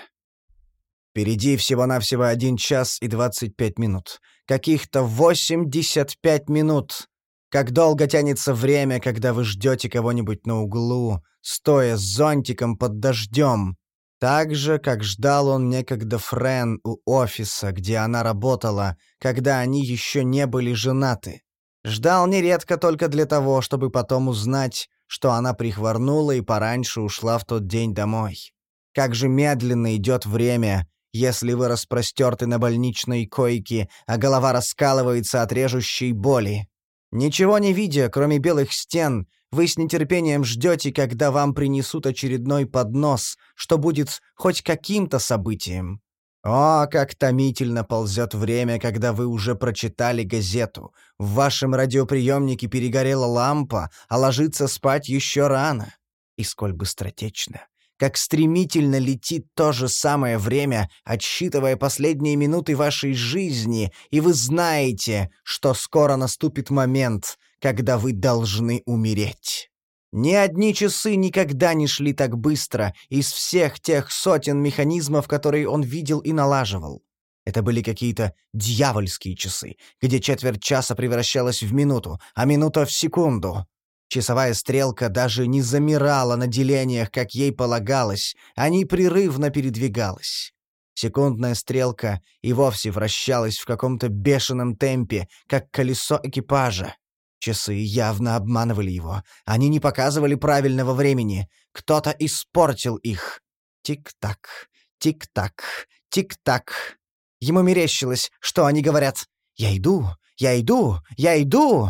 Впереди всего-навсего один час и двадцать пять минут. Каких-то восемьдесят пять минут. Как долго тянется время, когда вы ждете кого-нибудь на углу, стоя с зонтиком под дождем. Так же, как ждал он некогда Френ у офиса, где она работала, когда они еще не были женаты. Ждал нередко только для того, чтобы потом узнать, что она прихворнула и пораньше ушла в тот день домой. Как же медленно идет время, если вы распростерты на больничной койке, а голова раскалывается от режущей боли. Ничего не видя, кроме белых стен, вы с нетерпением ждете, когда вам принесут очередной поднос, что будет хоть каким-то событием. О, как томительно ползет время, когда вы уже прочитали газету. В вашем радиоприемнике перегорела лампа, а ложиться спать еще рано. И сколь быстротечно, как стремительно летит то же самое время, отсчитывая последние минуты вашей жизни, и вы знаете, что скоро наступит момент, когда вы должны умереть. Ни одни часы никогда не шли так быстро из всех тех сотен механизмов, которые он видел и налаживал. Это были какие-то дьявольские часы, где четверть часа превращалась в минуту, а минута в секунду. Часовая стрелка даже не замирала на делениях, как ей полагалось, а непрерывно передвигалась. Секундная стрелка и вовсе вращалась в каком-то бешеном темпе, как колесо экипажа. Часы явно обманывали его. Они не показывали правильного времени. Кто-то испортил их. Тик-так, тик-так, тик-так. Ему мерещилось, что они говорят «Я иду, я иду, я иду».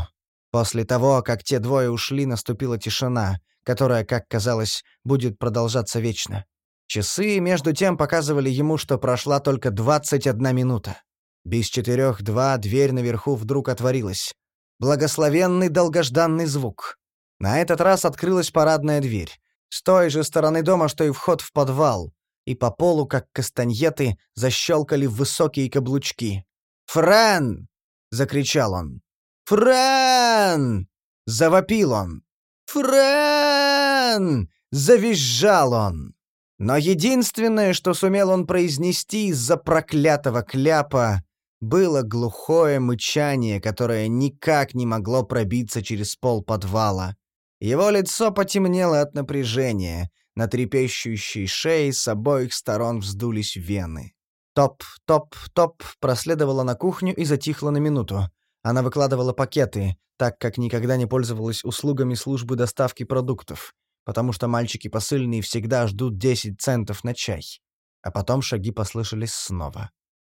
После того, как те двое ушли, наступила тишина, которая, как казалось, будет продолжаться вечно. Часы, между тем, показывали ему, что прошла только 21 минута. Без четырех два дверь наверху вдруг отворилась. Благословенный долгожданный звук. На этот раз открылась парадная дверь. С той же стороны дома, что и вход в подвал. И по полу, как кастаньеты, защелкали высокие каблучки. «Френ!» — закричал он. «Френ!» — завопил он. «Френ!» — завизжал он. Но единственное, что сумел он произнести из-за проклятого кляпа, было глухое мычание, которое никак не могло пробиться через пол подвала. Его лицо потемнело от напряжения, на трепещущей шее с обоих сторон вздулись вены. Топ, топ, топ проследовала на кухню и затихла на минуту. Она выкладывала пакеты, так как никогда не пользовалась услугами службы доставки продуктов, потому что мальчики посыльные всегда ждут 10 центов на чай. А потом шаги послышались снова.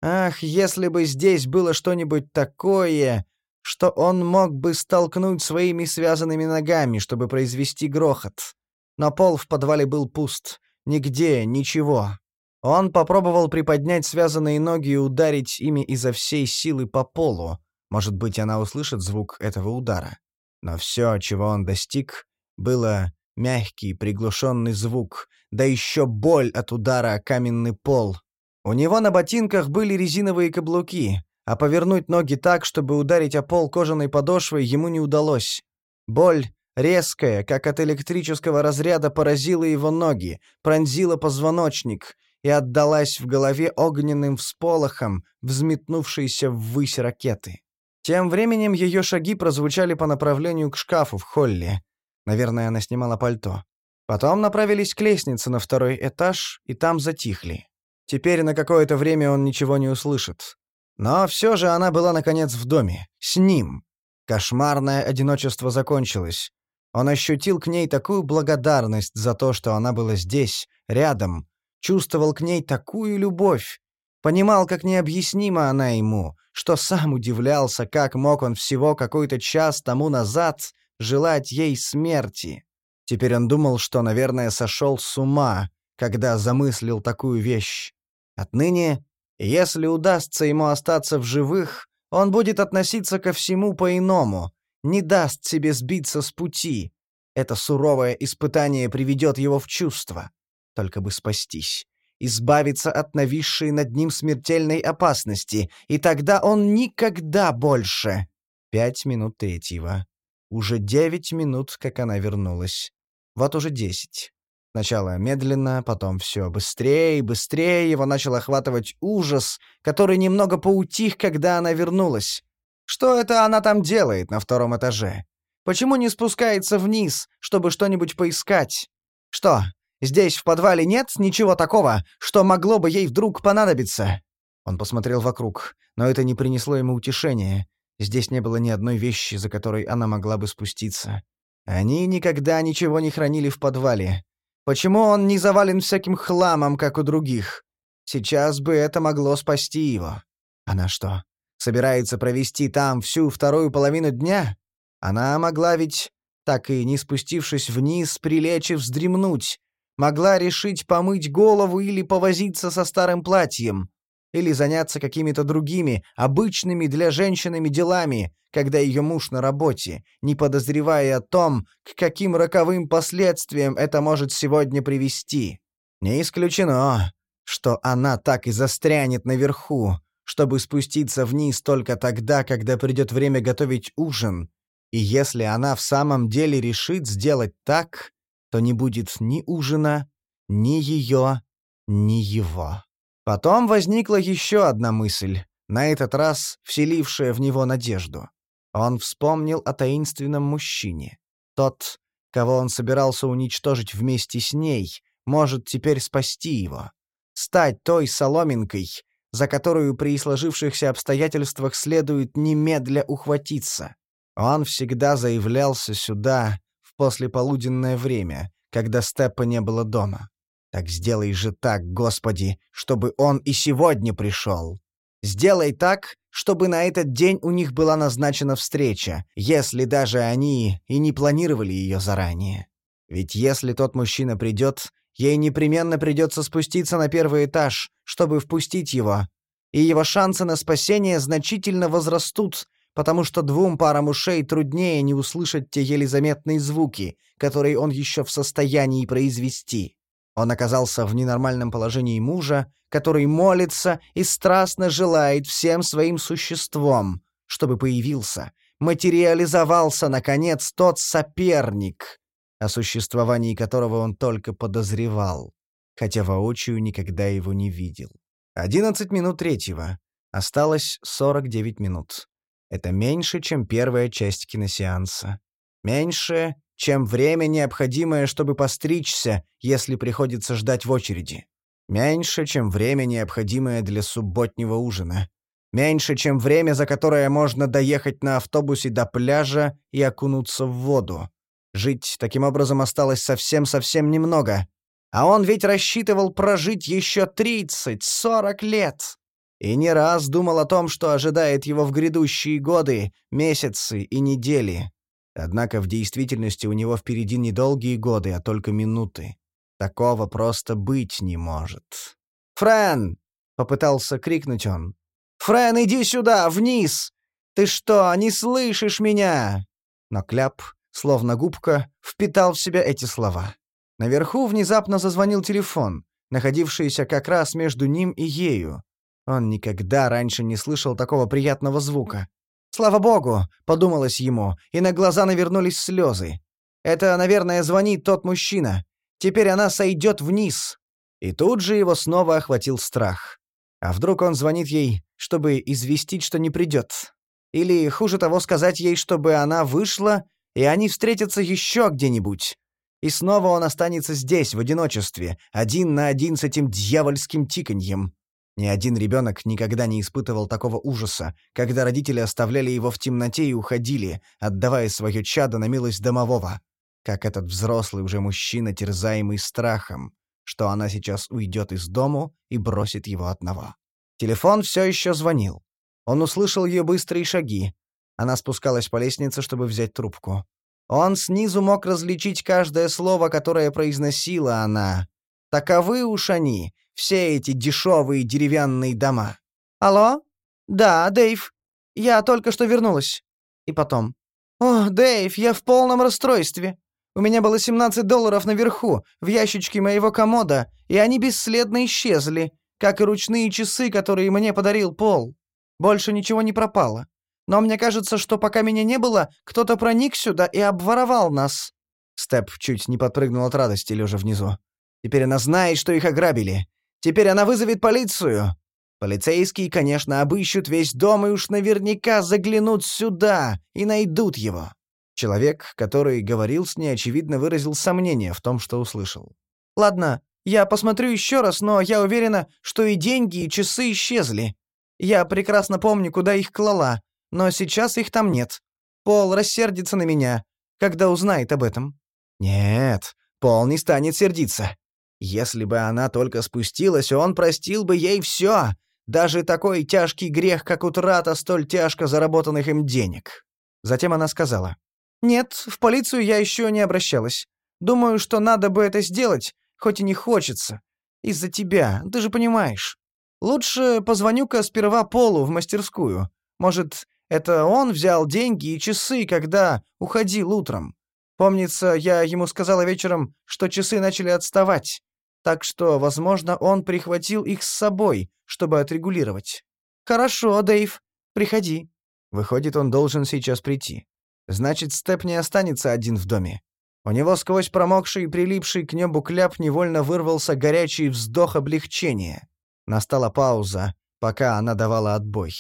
Ах, если бы здесь было что-нибудь такое, что он мог бы столкнуть своими связанными ногами, чтобы произвести грохот. Но пол в подвале был пуст. Нигде, ничего. Он попробовал приподнять связанные ноги и ударить ими изо всей силы по полу. Может быть, она услышит звук этого удара. Но все, чего он достиг, было мягкий приглушенный звук, да еще боль от удара о каменный пол. У него на ботинках были резиновые каблуки, а повернуть ноги так, чтобы ударить о пол кожаной подошвой, ему не удалось. Боль, резкая, как от электрического разряда, поразила его ноги, пронзила позвоночник и отдалась в голове огненным всполохом, взметнувшейся ввысь ракеты. Тем временем ее шаги прозвучали по направлению к шкафу в холле. Наверное, она снимала пальто. Потом направились к лестнице на второй этаж, и там затихли. Теперь на какое-то время он ничего не услышит. Но все же она была, наконец, в доме. С ним. Кошмарное одиночество закончилось. Он ощутил к ней такую благодарность за то, что она была здесь, рядом. Чувствовал к ней такую любовь. Понимал, как необъяснима она ему, что сам удивлялся, как мог он всего какой-то час тому назад желать ей смерти. Теперь он думал, что, наверное, сошел с ума, когда замыслил такую вещь. Отныне, если удастся ему остаться в живых, он будет относиться ко всему по-иному, не даст себе сбиться с пути. Это суровое испытание приведет его в чувство. Только бы спастись избавиться от нависшей над ним смертельной опасности, и тогда он никогда больше... Пять минут третьего. Уже девять минут, как она вернулась. Вот уже десять. Сначала медленно, потом все быстрее и быстрее его начал охватывать ужас, который немного поутих, когда она вернулась. Что это она там делает на втором этаже? Почему не спускается вниз, чтобы что-нибудь поискать? Что, Здесь, в подвале, нет ничего такого, что могло бы ей вдруг понадобиться». Он посмотрел вокруг, но это не принесло ему утешения. Здесь не было ни одной вещи, за которой она могла бы спуститься. Они никогда ничего не хранили в подвале. Почему он не завален всяким хламом, как у других? Сейчас бы это могло спасти его. Она что, собирается провести там всю вторую половину дня? Она могла ведь, так и не спустившись вниз, прилечь и вздремнуть, Могла решить помыть голову или повозиться со старым платьем, или заняться какими-то другими, обычными для женщинами делами, когда ее муж на работе, не подозревая о том, к каким роковым последствиям это может сегодня привести. Не исключено, что она так и застрянет наверху, чтобы спуститься вниз только тогда, когда придет время готовить ужин. И если она в самом деле решит сделать так, то не будет ни ужина, ни ее, ни его. Потом возникла еще одна мысль, на этот раз вселившая в него надежду. Он вспомнил о таинственном мужчине. Тот, кого он собирался уничтожить вместе с ней, может теперь спасти его. Стать той соломинкой, за которую при сложившихся обстоятельствах следует немедля ухватиться. Он всегда заявлялся сюда, послеполуденное время, когда Степпа не было дома. Так сделай же так, Господи, чтобы он и сегодня пришел. Сделай так, чтобы на этот день у них была назначена встреча, если даже они и не планировали ее заранее. Ведь если тот мужчина придет, ей непременно придется спуститься на первый этаж, чтобы впустить его, и его шансы на спасение значительно возрастут, потому что двум парам ушей труднее не услышать те еле заметные звуки, которые он еще в состоянии произвести. Он оказался в ненормальном положении мужа, который молится и страстно желает всем своим существом, чтобы появился, материализовался, наконец, тот соперник, о существовании которого он только подозревал. хотя воочию никогда его не видел. Одиннадцать минут третьего. Осталось сорок девять минут. Это меньше, чем первая часть киносеанса. Меньше, чем время, необходимое, чтобы постричься, если приходится ждать в очереди. Меньше, чем время, необходимое для субботнего ужина. Меньше, чем время, за которое можно доехать на автобусе до пляжа и окунуться в воду. Жить таким образом осталось совсем-совсем немного. А он ведь рассчитывал прожить еще 30-40 лет. И не раз думал о том, что ожидает его в грядущие годы, месяцы и недели. Однако в действительности у него впереди не долгие годы, а только минуты. Такого просто быть не может. «Френ!» — попытался крикнуть он. «Френ, иди сюда, вниз! Ты что, не слышишь меня?» Но Кляп, словно губка, впитал в себя эти слова. Наверху внезапно зазвонил телефон, находившийся как раз между ним и ею. Он никогда раньше не слышал такого приятного звука. «Слава богу!» — подумалось ему, и на глаза навернулись слезы. «Это, наверное, звонит тот мужчина. Теперь она сойдет вниз». И тут же его снова охватил страх. А вдруг он звонит ей, чтобы известить, что не придет? Или, хуже того, сказать ей, чтобы она вышла, и они встретятся еще где-нибудь? И снова он останется здесь, в одиночестве, один на один с этим дьявольским тиканьем. Ни один ребенок никогда не испытывал такого ужаса, когда родители оставляли его в темноте и уходили, отдавая свое чадо на милость домового. Как этот взрослый уже мужчина, терзаемый страхом, что она сейчас уйдет из дому и бросит его одного. Телефон все еще звонил. Он услышал ее быстрые шаги. Она спускалась по лестнице, чтобы взять трубку. Он снизу мог различить каждое слово, которое произносила она. Таковы уж они, все эти дешевые деревянные дома. «Алло? Да, Дэйв. Я только что вернулась». И потом. «О, Дэйв, я в полном расстройстве. У меня было 17 долларов наверху, в ящичке моего комода, и они бесследно исчезли, как и ручные часы, которые мне подарил Пол. Больше ничего не пропало. Но мне кажется, что пока меня не было, кто-то проник сюда и обворовал нас». Степ чуть не подпрыгнул от радости, лежа внизу. Теперь она знает, что их ограбили. Теперь она вызовет полицию. Полицейские, конечно, обыщут весь дом и уж наверняка заглянут сюда и найдут его. Человек, который говорил с ней, очевидно, выразил сомнение в том, что услышал. «Ладно, я посмотрю еще раз, но я уверена, что и деньги, и часы исчезли. Я прекрасно помню, куда их клала, но сейчас их там нет. Пол рассердится на меня, когда узнает об этом». «Нет, Пол не станет сердиться. Если бы она только спустилась, он простил бы ей все, даже такой тяжкий грех, как утрата столь тяжко заработанных им денег. Затем она сказала, «Нет, в полицию я еще не обращалась. Думаю, что надо бы это сделать, хоть и не хочется. Из-за тебя, ты же понимаешь. Лучше позвоню-ка сперва Полу в мастерскую. Может, это он взял деньги и часы, когда уходил утром. Помнится, я ему сказала вечером, что часы начали отставать. Так что, возможно, он прихватил их с собой, чтобы отрегулировать. Хорошо, Дэйв, приходи. Выходит, он должен сейчас прийти. Значит, Степ не останется один в доме. У него сквозь промокший и прилипший к небу кляп невольно вырвался горячий вздох облегчения. Настала пауза, пока она давала отбой.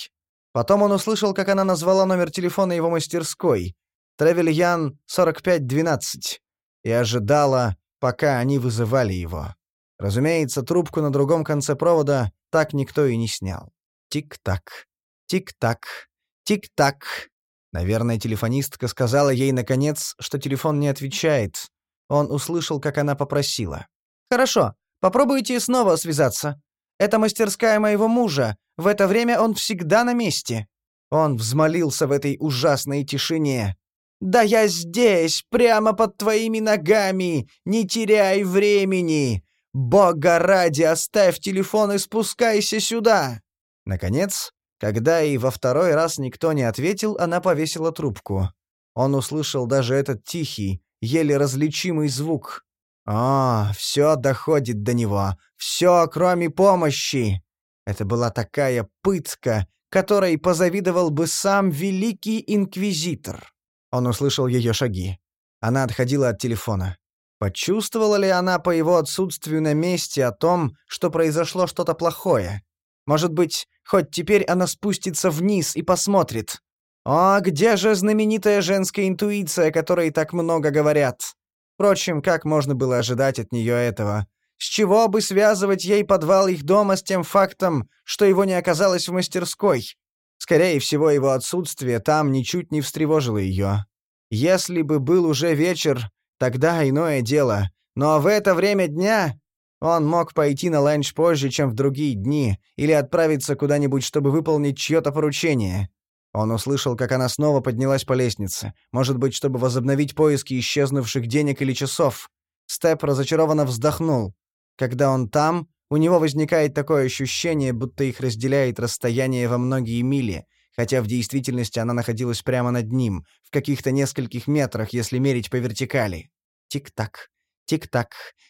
Потом он услышал, как она назвала номер телефона его мастерской, Тревельян 4512 и ожидала, пока они вызывали его. Разумеется, трубку на другом конце провода так никто и не снял. Тик-так, тик-так, тик-так. Наверное, телефонистка сказала ей, наконец, что телефон не отвечает. Он услышал, как она попросила. «Хорошо, попробуйте снова связаться. Это мастерская моего мужа. В это время он всегда на месте». Он взмолился в этой ужасной тишине. «Да я здесь, прямо под твоими ногами! Не теряй времени! Бога ради, оставь телефон и спускайся сюда!» Наконец, когда и во второй раз никто не ответил, она повесила трубку. Он услышал даже этот тихий, еле различимый звук. «А, все доходит до него! Все, кроме помощи!» Это была такая пытка, которой позавидовал бы сам великий инквизитор. Он услышал ее шаги. Она отходила от телефона. Почувствовала ли она по его отсутствию на месте о том, что произошло что-то плохое? Может быть, хоть теперь она спустится вниз и посмотрит. О, где же знаменитая женская интуиция, о которой так много говорят? Впрочем, как можно было ожидать от нее этого? С чего бы связывать ей подвал их дома с тем фактом, что его не оказалось в мастерской? Скорее всего, его отсутствие там ничуть не встревожило ее. Если бы был уже вечер, тогда иное дело. Но в это время дня он мог пойти на ланч позже, чем в другие дни, или отправиться куда-нибудь, чтобы выполнить чье-то поручение. Он услышал, как она снова поднялась по лестнице, может быть, чтобы возобновить поиски исчезнувших денег или часов. Степ разочарованно вздохнул. Когда он там, у него возникает такое ощущение, будто их разделяет расстояние во многие мили, хотя в действительности она находилась прямо над ним, в каких-то нескольких метрах, если мерить по вертикали. Тик-так, тик-так,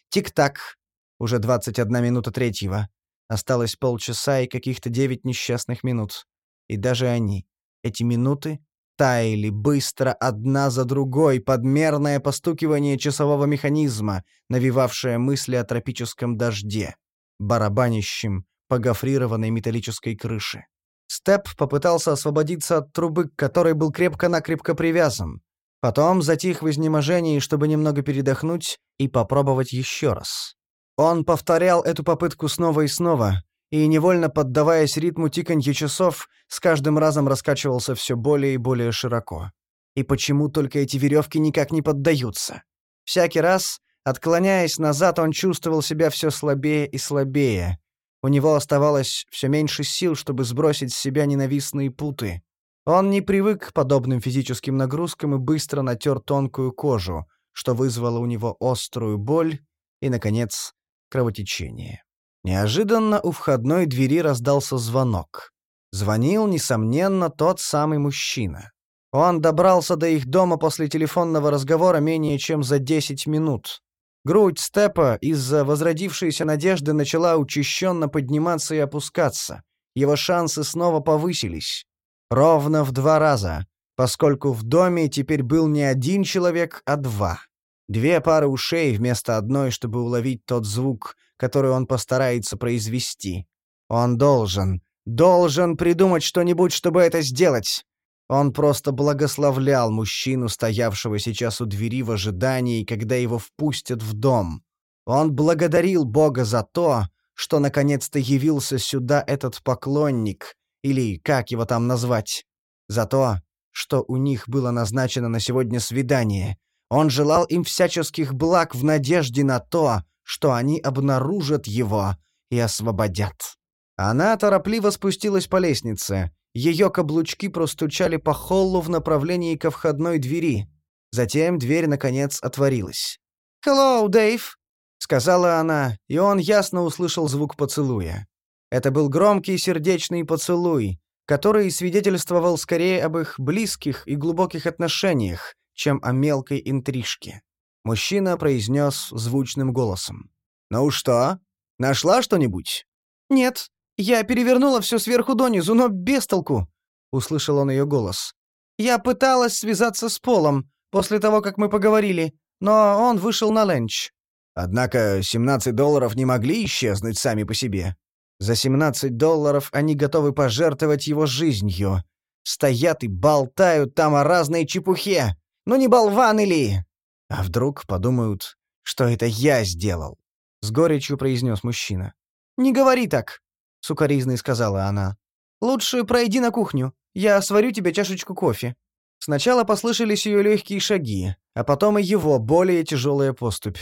тик-так. Уже 21 минута третьего. Осталось полчаса и каких-то девять несчастных минут. И даже они, эти минуты, таяли быстро одна за другой под мерное постукивание часового механизма, навевавшее мысли о тропическом дожде, барабанящем по гофрированной металлической крыше. Степ попытался освободиться от трубы, к которой был крепко-накрепко привязан. Потом затих в изнеможении, чтобы немного передохнуть и попробовать еще раз. Он повторял эту попытку снова и снова, и, невольно поддаваясь ритму тиканья часов, с каждым разом раскачивался все более и более широко. И почему только эти веревки никак не поддаются? Всякий раз, отклоняясь назад, он чувствовал себя все слабее и слабее. У него оставалось все меньше сил, чтобы сбросить с себя ненавистные путы. Он не привык к подобным физическим нагрузкам и быстро натер тонкую кожу, что вызвало у него острую боль и, наконец, кровотечение. Неожиданно у входной двери раздался звонок. Звонил, несомненно, тот самый мужчина. Он добрался до их дома после телефонного разговора менее чем за 10 минут. Грудь Степа из-за возродившейся надежды начала учащенно подниматься и опускаться. Его шансы снова повысились. Ровно в два раза, поскольку в доме теперь был не один человек, а два. Две пары ушей вместо одной, чтобы уловить тот звук, который он постарается произвести. Он должен, должен придумать что-нибудь, чтобы это сделать. Он просто благословлял мужчину, стоявшего сейчас у двери в ожидании, когда его впустят в дом. Он благодарил Бога за то, что наконец-то явился сюда этот поклонник, или как его там назвать, за то, что у них было назначено на сегодня свидание, он желал им всяческих благ в надежде на то, что они обнаружат его и освободят. Она торопливо спустилась по лестнице. Ее каблучки простучали по холлу в направлении ко входной двери. Затем дверь, наконец, отворилась. «Hello, Дэйв!» — сказала она, и он ясно услышал звук поцелуя. Это был громкий сердечный поцелуй, который свидетельствовал скорее об их близких и глубоких отношениях, чем о мелкой интрижке. Мужчина произнес звучным голосом. «Ну что, нашла что-нибудь?» «Нет, я перевернула все сверху донизу, но без толку», — услышал он ее голос. «Я пыталась связаться с Полом после того, как мы поговорили, но он вышел на ленч». Однако 17 долларов не могли исчезнуть сами по себе. За 17 долларов они готовы пожертвовать его жизнью. Стоят и болтают там о разной чепухе. Ну не болваны ли? А вдруг подумают, что это я сделал? С горечью произнес мужчина. «Не говори так», — сукоризной сказала она. «Лучше пройди на кухню. Я сварю тебе чашечку кофе». Сначала послышались ее легкие шаги, а потом и его более тяжелая поступь.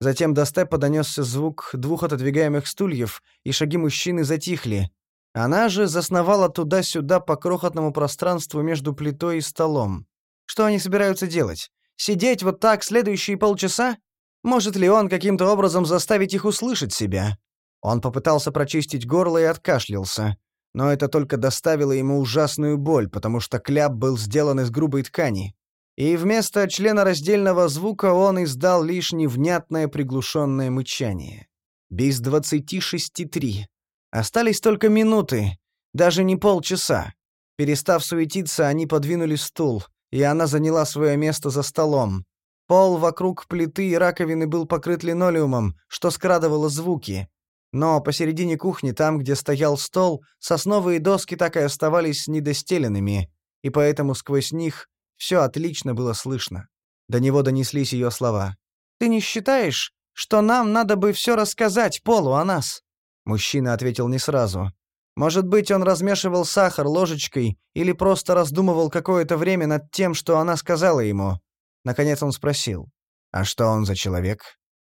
Затем до Степа донесся звук двух отодвигаемых стульев, и шаги мужчины затихли. Она же засновала туда-сюда по крохотному пространству между плитой и столом. Что они собираются делать? Сидеть вот так следующие полчаса? Может ли он каким-то образом заставить их услышать себя? Он попытался прочистить горло и откашлялся. Но это только доставило ему ужасную боль, потому что кляп был сделан из грубой ткани. И вместо члена раздельного звука он издал лишь невнятное приглушенное мычание. Без двадцати шести три. Остались только минуты, даже не полчаса. Перестав суетиться, они подвинули стул и она заняла свое место за столом. Пол вокруг плиты и раковины был покрыт линолеумом, что скрадывало звуки. Но посередине кухни, там, где стоял стол, сосновые доски так и оставались недостеленными, и поэтому сквозь них все отлично было слышно. До него донеслись ее слова. «Ты не считаешь, что нам надо бы все рассказать Полу о нас?» Мужчина ответил не сразу. Может быть, он размешивал сахар ложечкой или просто раздумывал какое-то время над тем, что она сказала ему. Наконец он спросил. «А что он за человек?»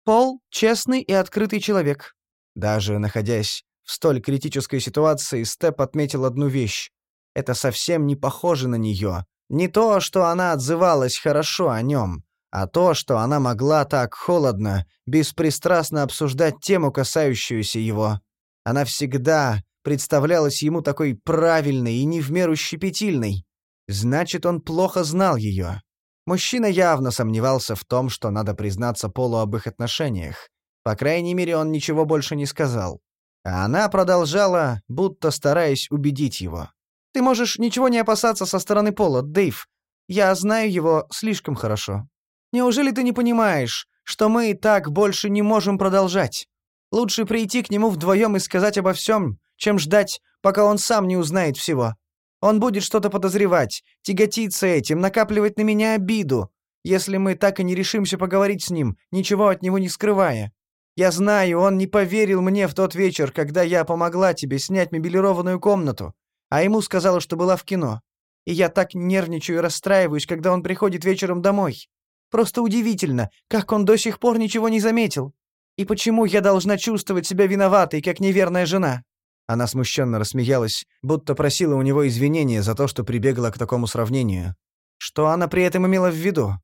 «Пол — честный и открытый человек». Даже находясь в столь критической ситуации, Степ отметил одну вещь. Это совсем не похоже на нее. Не то, что она отзывалась хорошо о нем, а то, что она могла так холодно, беспристрастно обсуждать тему, касающуюся его. Она всегда представлялась ему такой правильной и не в меру щепетильной. Значит, он плохо знал ее. Мужчина явно сомневался в том, что надо признаться Полу об их отношениях. По крайней мере, он ничего больше не сказал. А она продолжала, будто стараясь убедить его. «Ты можешь ничего не опасаться со стороны Пола, Дэйв. Я знаю его слишком хорошо. Неужели ты не понимаешь, что мы так больше не можем продолжать? Лучше прийти к нему вдвоем и сказать обо всем, чем ждать, пока он сам не узнает всего. Он будет что-то подозревать, тяготиться этим, накапливать на меня обиду, если мы так и не решимся поговорить с ним, ничего от него не скрывая. Я знаю, он не поверил мне в тот вечер, когда я помогла тебе снять мебелированную комнату, а ему сказала, что была в кино. И я так нервничаю и расстраиваюсь, когда он приходит вечером домой. Просто удивительно, как он до сих пор ничего не заметил. И почему я должна чувствовать себя виноватой, как неверная жена?» Она смущенно рассмеялась, будто просила у него извинения за то, что прибегла к такому сравнению. Что она при этом имела в виду?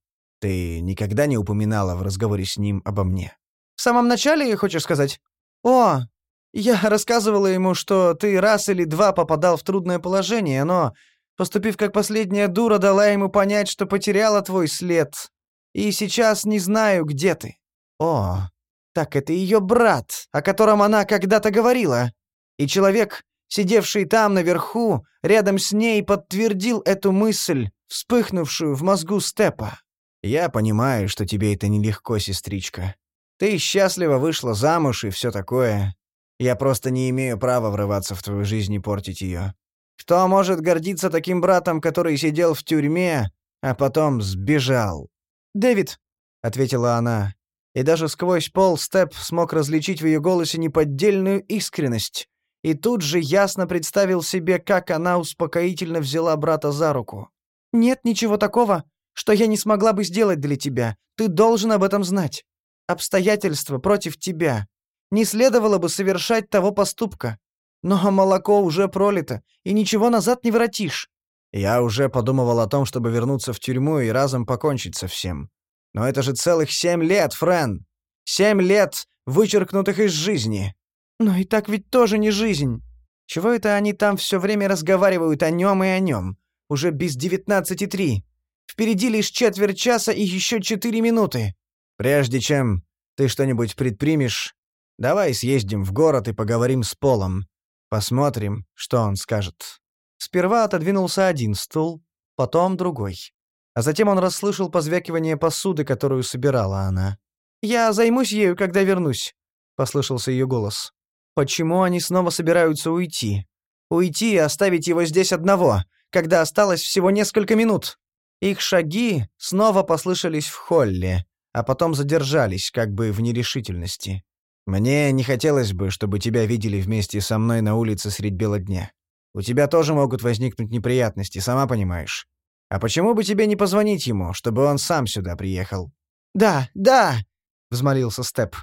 Ты никогда не упоминала в разговоре с ним обо мне. В самом начале, хочешь сказать? О, я рассказывала ему, что ты раз или два попадал в трудное положение, но, поступив как последняя дура, дала ему понять, что потеряла твой след. И сейчас не знаю, где ты. О, так это ее брат, о котором она когда-то говорила. И человек, сидевший там наверху, рядом с ней, подтвердил эту мысль, вспыхнувшую в мозгу Степа. «Я понимаю, что тебе это нелегко, сестричка. Ты счастливо вышла замуж и все такое. Я просто не имею права врываться в твою жизнь и портить ее. Кто может гордиться таким братом, который сидел в тюрьме, а потом сбежал?» «Дэвид», — ответила она, и даже сквозь пол Степ смог различить в ее голосе неподдельную искренность, и тут же ясно представил себе, как она успокоительно взяла брата за руку. «Нет ничего такого, что я не смогла бы сделать для тебя. Ты должен об этом знать. Обстоятельства против тебя. Не следовало бы совершать того поступка. Но молоко уже пролито, и ничего назад не воротишь». Я уже подумывал о том, чтобы вернуться в тюрьму и разом покончить со всем. Но это же целых семь лет, Френ! Семь лет, вычеркнутых из жизни! Но и так ведь тоже не жизнь. Чего это они там все время разговаривают о нем и о нем? Уже без девятнадцати три. Впереди лишь четверть часа и еще четыре минуты. Прежде чем ты что-нибудь предпримешь, давай съездим в город и поговорим с Полом. Посмотрим, что он скажет. Сперва отодвинулся один стул, потом другой. А затем он расслышал позвякивание посуды, которую собирала она. «Я займусь ею, когда вернусь», — послышался ее голос. «Почему они снова собираются уйти? Уйти и оставить его здесь одного, когда осталось всего несколько минут?» Их шаги снова послышались в холле, а потом задержались, как бы в нерешительности. «Мне не хотелось бы, чтобы тебя видели вместе со мной на улице средь бела дня. У тебя тоже могут возникнуть неприятности, сама понимаешь. А почему бы тебе не позвонить ему, чтобы он сам сюда приехал?» «Да, да!» — взмолился Степ.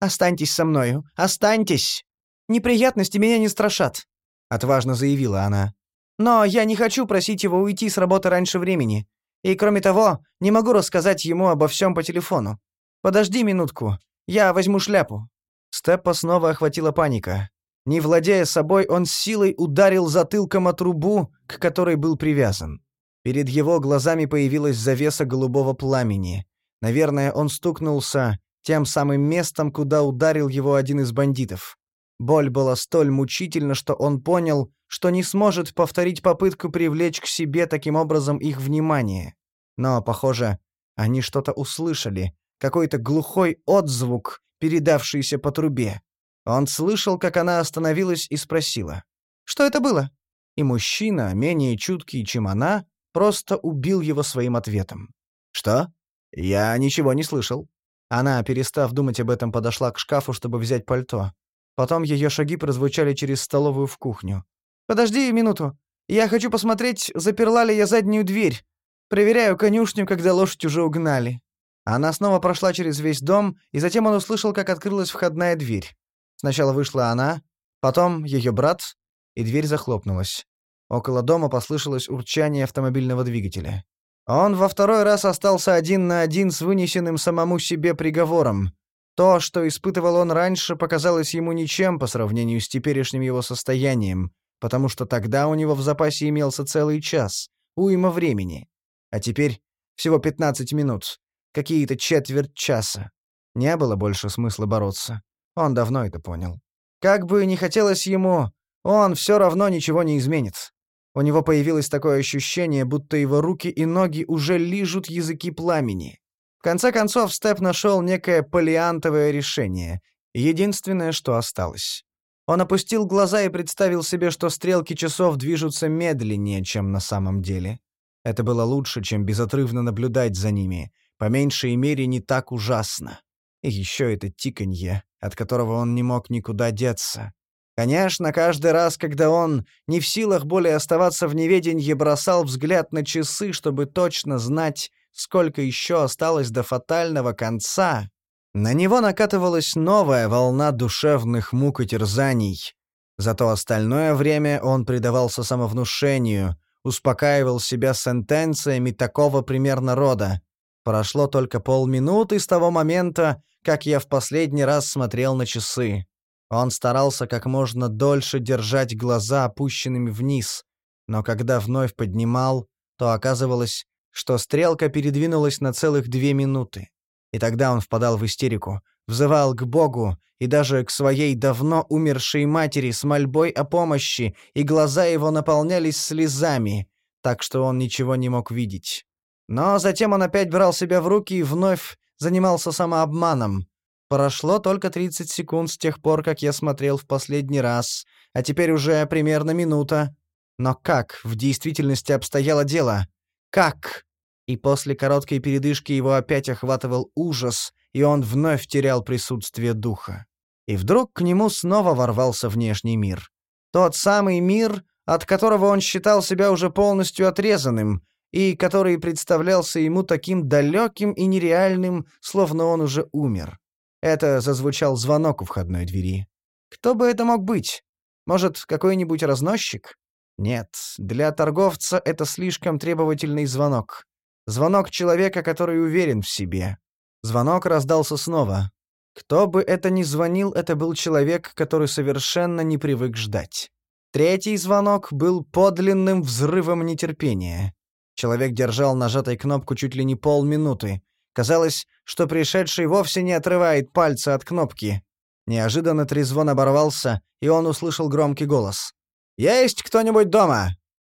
«Останьтесь со мною, останьтесь! Неприятности меня не страшат», — отважно заявила она. «Но я не хочу просить его уйти с работы раньше времени. И, кроме того, не могу рассказать ему обо всем по телефону. Подожди минутку, я возьму шляпу». Степа снова охватила паника. Не владея собой, он силой ударил затылком о трубу, к которой был привязан. Перед его глазами появилась завеса голубого пламени. Наверное, он стукнулся тем самым местом, куда ударил его один из бандитов. Боль была столь мучительна, что он понял, что не сможет повторить попытку привлечь к себе таким образом их внимание. Но, похоже, Они что-то услышали, какой-то глухой отзвук, передавшийся по трубе. Он слышал, как она остановилась и спросила. «Что это было?» И мужчина, менее чуткий, чем она, просто убил его своим ответом. «Что? Я ничего не слышал». Она, перестав думать об этом, подошла к шкафу, чтобы взять пальто. Потом ее шаги прозвучали через столовую в кухню. «Подожди минуту. Я хочу посмотреть, заперла ли я заднюю дверь. Проверяю конюшню, когда лошадь уже угнали». Она снова прошла через весь дом, и затем он услышал, как открылась входная дверь. Сначала вышла она, потом ее брат, и дверь захлопнулась. Около дома послышалось урчание автомобильного двигателя. Он во второй раз остался один на один с вынесенным самому себе приговором. То, что испытывал он раньше, показалось ему ничем по сравнению с теперешним его состоянием, потому что тогда у него в запасе имелся целый час, уйма времени. А теперь всего 15 минут, какие-то четверть часа. Не было больше смысла бороться. Он давно это понял. Как бы ни хотелось ему, он все равно ничего не изменит. У него появилось такое ощущение, будто его руки и ноги уже лижут языки пламени. В конце концов, Степ нашел некое полиантовое решение, единственное, что осталось. Он опустил глаза и представил себе, что стрелки часов движутся медленнее, чем на самом деле. Это было лучше, чем безотрывно наблюдать за ними, по меньшей мере не так ужасно. И еще это тиканье, от которого он не мог никуда деться. Конечно, каждый раз, когда он, не в силах более оставаться в неведенье, бросал взгляд на часы, чтобы точно знать, сколько еще осталось до фатального конца, на него накатывалась новая волна душевных мук и терзаний. Зато остальное время он предавался самовнушению, успокаивал себя сентенциями такого примерно рода. Прошло только полминуты с того момента, как я в последний раз смотрел на часы. Он старался как можно дольше держать глаза опущенными вниз, но когда вновь поднимал, то оказывалось, что стрелка передвинулась на целых две минуты. И тогда он впадал в истерику, взывал к Богу и даже к своей давно умершей матери с мольбой о помощи, и глаза его наполнялись слезами, так что он ничего не мог видеть. Но затем он опять брал себя в руки и вновь занимался самообманом, Прошло только 30 секунд с тех пор, как я смотрел в последний раз, а теперь уже примерно минута. Но как в действительности обстояло дело? Как? И после короткой передышки его опять охватывал ужас, и он вновь терял присутствие духа. И вдруг к нему снова ворвался внешний мир. Тот самый мир, от которого он считал себя уже полностью отрезанным, и который представлялся ему таким далеким и нереальным, словно он уже умер. Это зазвучал звонок у входной двери. Кто бы это мог быть? Может, какой-нибудь разносчик? Нет, для торговца это слишком требовательный звонок. Звонок человека, который уверен в себе. Звонок раздался снова. Кто бы это ни звонил, это был человек, который совершенно не привык ждать. Третий звонок был подлинным взрывом нетерпения. Человек держал нажатой кнопку чуть ли не полминуты, Казалось, что пришедший вовсе не отрывает пальца от кнопки. Неожиданно трезвон оборвался, и он услышал громкий голос. «Есть кто-нибудь дома?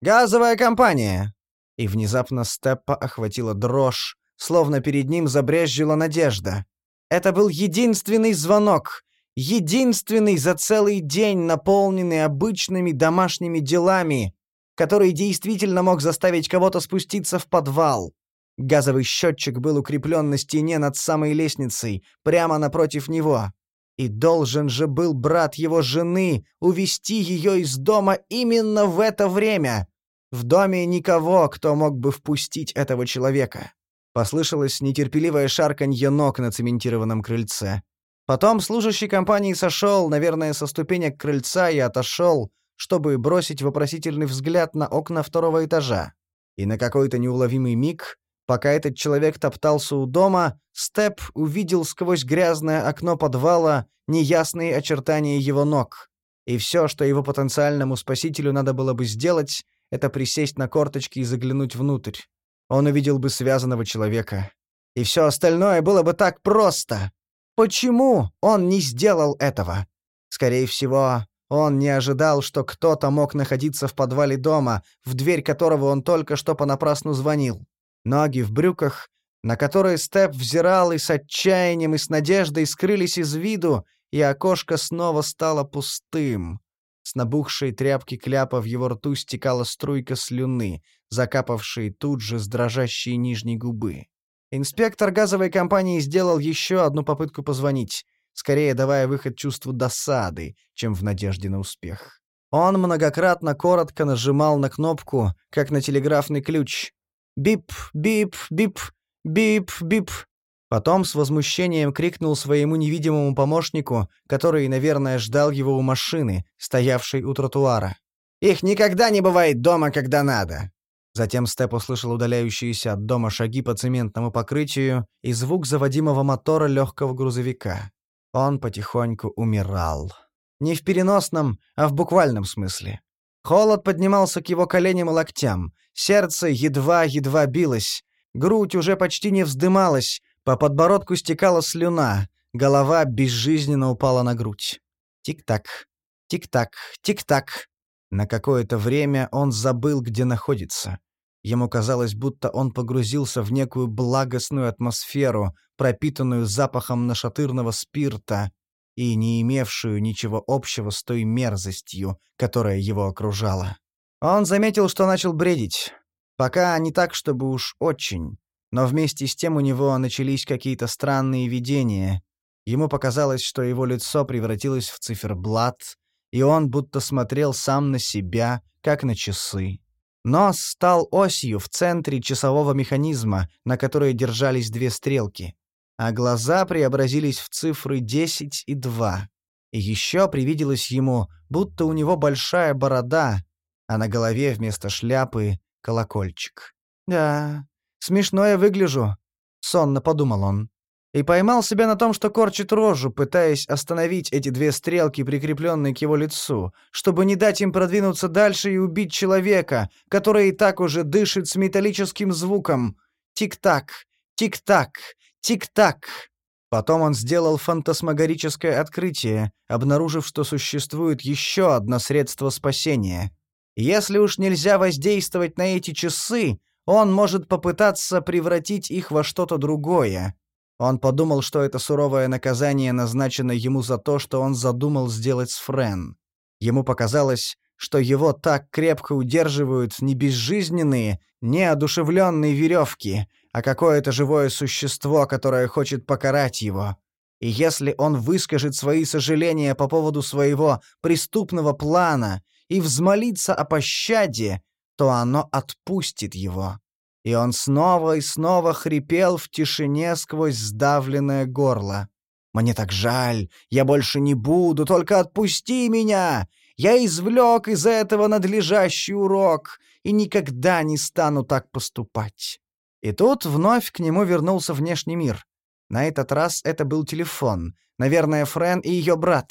Газовая компания!» И внезапно Степпа охватила дрожь, словно перед ним забрезжила надежда. Это был единственный звонок, единственный за целый день, наполненный обычными домашними делами, который действительно мог заставить кого-то спуститься в подвал. Газовый счетчик был укреплен на стене над самой лестницей, прямо напротив него. И должен же был брат его жены увести ее из дома именно в это время. В доме никого, кто мог бы впустить этого человека. Послышалось нетерпеливое шарканье ног на цементированном крыльце. Потом служащий компании сошел, наверное, со ступенек крыльца и отошел, чтобы бросить вопросительный взгляд на окна второго этажа. И на какой-то неуловимый миг Пока этот человек топтался у дома, Степ увидел сквозь грязное окно подвала неясные очертания его ног. И все, что его потенциальному спасителю надо было бы сделать, это присесть на корточки и заглянуть внутрь. Он увидел бы связанного человека. И все остальное было бы так просто. Почему он не сделал этого? Скорее всего, он не ожидал, что кто-то мог находиться в подвале дома, в дверь которого он только что понапрасну звонил. Ноги в брюках, на которой Степ взирал и с отчаянием, и с надеждой скрылись из виду, и окошко снова стало пустым. С набухшей тряпки кляпа в его рту стекала струйка слюны, закапавшей тут же с дрожащей нижней губы. Инспектор газовой компании сделал еще одну попытку позвонить, скорее давая выход чувству досады, чем в надежде на успех. Он многократно коротко нажимал на кнопку, как на телеграфный ключ. «Бип, бип, бип, бип, бип». Потом с возмущением крикнул своему невидимому помощнику, который, наверное, ждал его у машины, стоявшей у тротуара. «Их никогда не бывает дома, когда надо!» Затем Степ услышал удаляющиеся от дома шаги по цементному покрытию и звук заводимого мотора легкого грузовика. Он потихоньку умирал. Не в переносном, а в буквальном смысле. Холод поднимался к его коленям и локтям, сердце едва-едва билось, грудь уже почти не вздымалась, по подбородку стекала слюна, голова безжизненно упала на грудь. Тик-так, тик-так, тик-так. На какое-то время он забыл, где находится. Ему казалось, будто он погрузился в некую благостную атмосферу, пропитанную запахом нашатырного спирта и не имевшую ничего общего с той мерзостью, которая его окружала. Он заметил, что начал бредить. Пока не так, чтобы уж очень. Но вместе с тем у него начались какие-то странные видения. Ему показалось, что его лицо превратилось в циферблат, и он будто смотрел сам на себя, как на часы. Нос стал осью в центре часового механизма, на которой держались две стрелки, а глаза преобразились в цифры 10 и 2. И еще привиделось ему, будто у него большая борода, а на голове вместо шляпы — колокольчик. «Да, смешно я выгляжу», — сонно подумал он и поймал себя на том, что корчит рожу, пытаясь остановить эти две стрелки, прикрепленные к его лицу, чтобы не дать им продвинуться дальше и убить человека, который и так уже дышит с металлическим звуком. Тик-так, тик-так, тик-так. Потом он сделал фантасмагорическое открытие, обнаружив, что существует еще одно средство спасения. Если уж нельзя воздействовать на эти часы, он может попытаться превратить их во что-то другое. Он подумал, что это суровое наказание назначено ему за то, что он задумал сделать с Френ. Ему показалось, что его так крепко удерживают не безжизненные, не одушевленные веревки, а какое-то живое существо, которое хочет покарать его. И если он выскажет свои сожаления по поводу своего преступного плана и взмолится о пощаде, то оно отпустит его и он снова и снова хрипел в тишине сквозь сдавленное горло. «Мне так жаль, я больше не буду, только отпусти меня! Я извлек из этого надлежащий урок и никогда не стану так поступать». И тут вновь к нему вернулся внешний мир. На этот раз это был телефон, наверное, Френ и ее брат.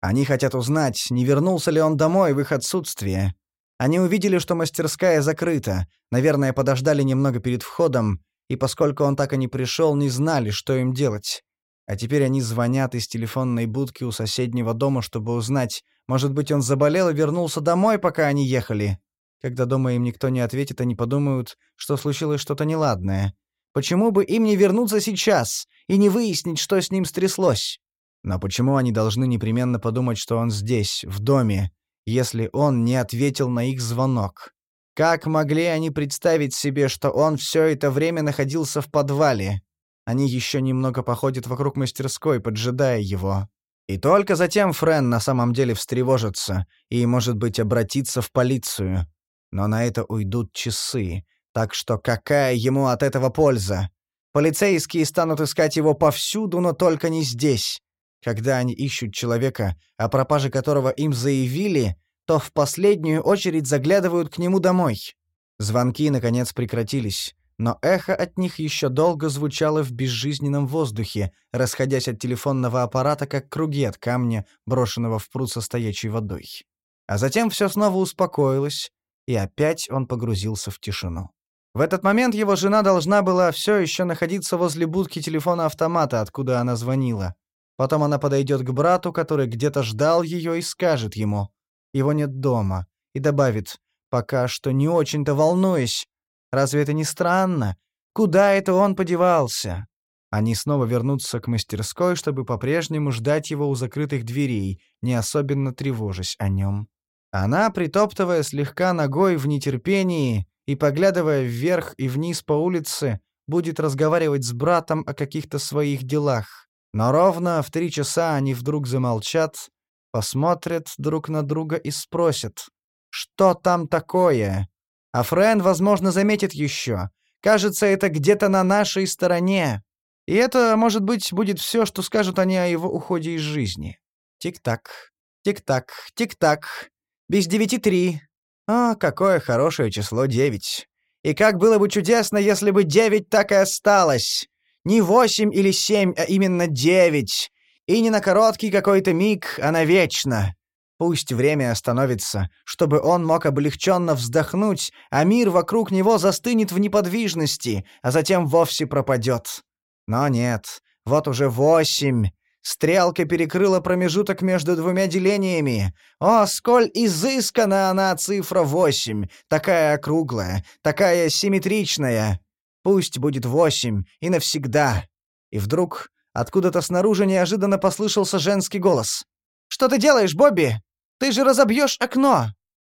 Они хотят узнать, не вернулся ли он домой в их отсутствие, они увидели, что мастерская закрыта, наверное, подождали немного перед входом, и поскольку он так и не пришел, не знали, что им делать. А теперь они звонят из телефонной будки у соседнего дома, чтобы узнать, может быть, он заболел и вернулся домой, пока они ехали. Когда дома им никто не ответит, они подумают, что случилось что-то неладное. Почему бы им не вернуться сейчас и не выяснить, что с ним стряслось? Но почему они должны непременно подумать, что он здесь, в доме, если он не ответил на их звонок. Как могли они представить себе, что он все это время находился в подвале? Они еще немного походят вокруг мастерской, поджидая его. И только затем Френ на самом деле встревожится и, может быть, обратится в полицию. Но на это уйдут часы, так что какая ему от этого польза? Полицейские станут искать его повсюду, но только не здесь. Когда они ищут человека, о пропаже которого им заявили, то в последнюю очередь заглядывают к нему домой. Звонки, наконец, прекратились, но эхо от них еще долго звучало в безжизненном воздухе, расходясь от телефонного аппарата, как круги от камня, брошенного в пруд со стоячей водой. А затем все снова успокоилось, и опять он погрузился в тишину. В этот момент его жена должна была все еще находиться возле будки телефона-автомата, откуда она звонила. Потом она подойдет к брату, который где-то ждал ее, и скажет ему. Его нет дома. И добавит, пока что не очень-то волнуюсь. Разве это не странно? куда это он подевался? Они снова вернутся к мастерской, чтобы по-прежнему ждать его у закрытых дверей, не особенно тревожась о нем. Она, притоптывая слегка ногой в нетерпении и поглядывая вверх и вниз по улице, будет разговаривать с братом о каких-то своих делах. Но ровно в три часа они вдруг замолчат, посмотрят друг на друга и спросят, что там такое. А Френ, возможно, заметит еще. Кажется, это где-то на нашей стороне. И это, может быть, будет все, что скажут они о его уходе из жизни. Тик-так, тик-так, тик-так. Без девяти три. О, какое хорошее число девять. И как было бы чудесно, если бы девять так и осталось. Не восемь или семь, а именно девять. И не на короткий какой-то миг, а навечно. Пусть время остановится, чтобы он мог облегченно вздохнуть, а мир вокруг него застынет в неподвижности, а затем вовсе пропадет. Но нет, вот уже восемь. Стрелка перекрыла промежуток между двумя делениями. О, сколь изыскана она цифра восемь, такая округлая, такая симметричная. Пусть будет восемь, и навсегда. И вдруг откуда-то снаружи неожиданно послышался женский голос. «Что ты делаешь, Бобби? Ты же разобьешь окно!»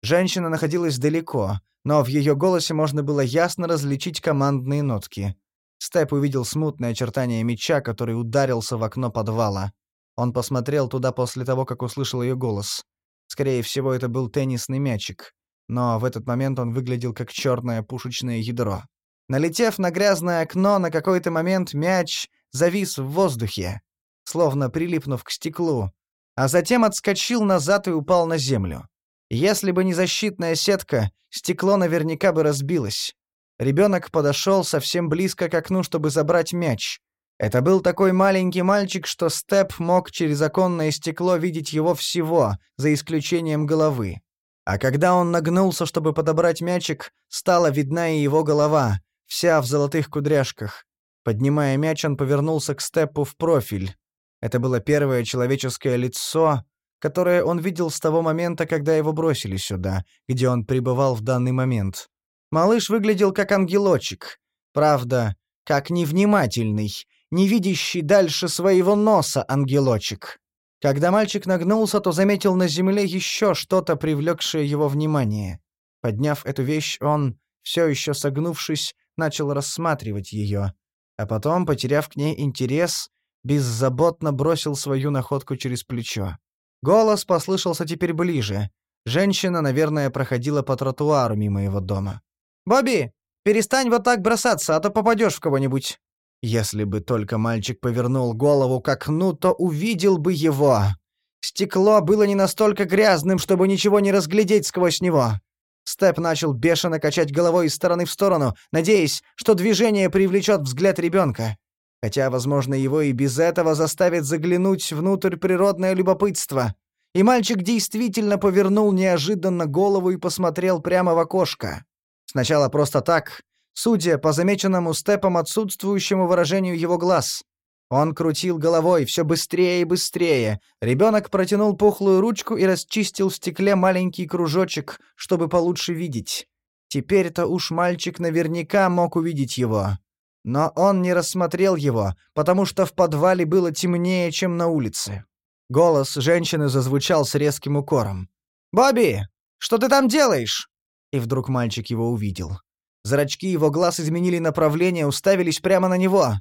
Женщина находилась далеко, но в ее голосе можно было ясно различить командные нотки. Степ увидел смутное очертание меча, который ударился в окно подвала. Он посмотрел туда после того, как услышал ее голос. Скорее всего, это был теннисный мячик. Но в этот момент он выглядел как черное пушечное ядро. Налетев на грязное окно, на какой-то момент мяч завис в воздухе, словно прилипнув к стеклу, а затем отскочил назад и упал на землю. Если бы не защитная сетка, стекло наверняка бы разбилось. Ребенок подошел совсем близко к окну, чтобы забрать мяч. Это был такой маленький мальчик, что Степ мог через оконное стекло видеть его всего, за исключением головы. А когда он нагнулся, чтобы подобрать мячик, стала видна и его голова, вся в золотых кудряшках. Поднимая мяч, он повернулся к Степу в профиль. Это было первое человеческое лицо, которое он видел с того момента, когда его бросили сюда, где он пребывал в данный момент. Малыш выглядел как ангелочек. Правда, как невнимательный, не видящий дальше своего носа ангелочек. Когда мальчик нагнулся, то заметил на земле еще что-то, привлекшее его внимание. Подняв эту вещь, он, все еще согнувшись, начал рассматривать ее. А потом, потеряв к ней интерес, беззаботно бросил свою находку через плечо. Голос послышался теперь ближе. Женщина, наверное, проходила по тротуару мимо его дома. «Бобби, перестань вот так бросаться, а то попадешь в кого-нибудь». Если бы только мальчик повернул голову к окну, то увидел бы его. Стекло было не настолько грязным, чтобы ничего не разглядеть сквозь него. Степ начал бешено качать головой из стороны в сторону, надеясь, что движение привлечет взгляд ребенка. Хотя, возможно, его и без этого заставит заглянуть внутрь природное любопытство. И мальчик действительно повернул неожиданно голову и посмотрел прямо в окошко. Сначала просто так, судя по замеченному степом отсутствующему выражению его глаз. Он крутил головой все быстрее и быстрее. Ребенок протянул пухлую ручку и расчистил в стекле маленький кружочек, чтобы получше видеть. Теперь-то уж мальчик наверняка мог увидеть его. Но он не рассмотрел его, потому что в подвале было темнее, чем на улице. Голос женщины зазвучал с резким укором. «Бобби, что ты там делаешь?» И вдруг мальчик его увидел. Зрачки его глаз изменили направление, уставились прямо на него.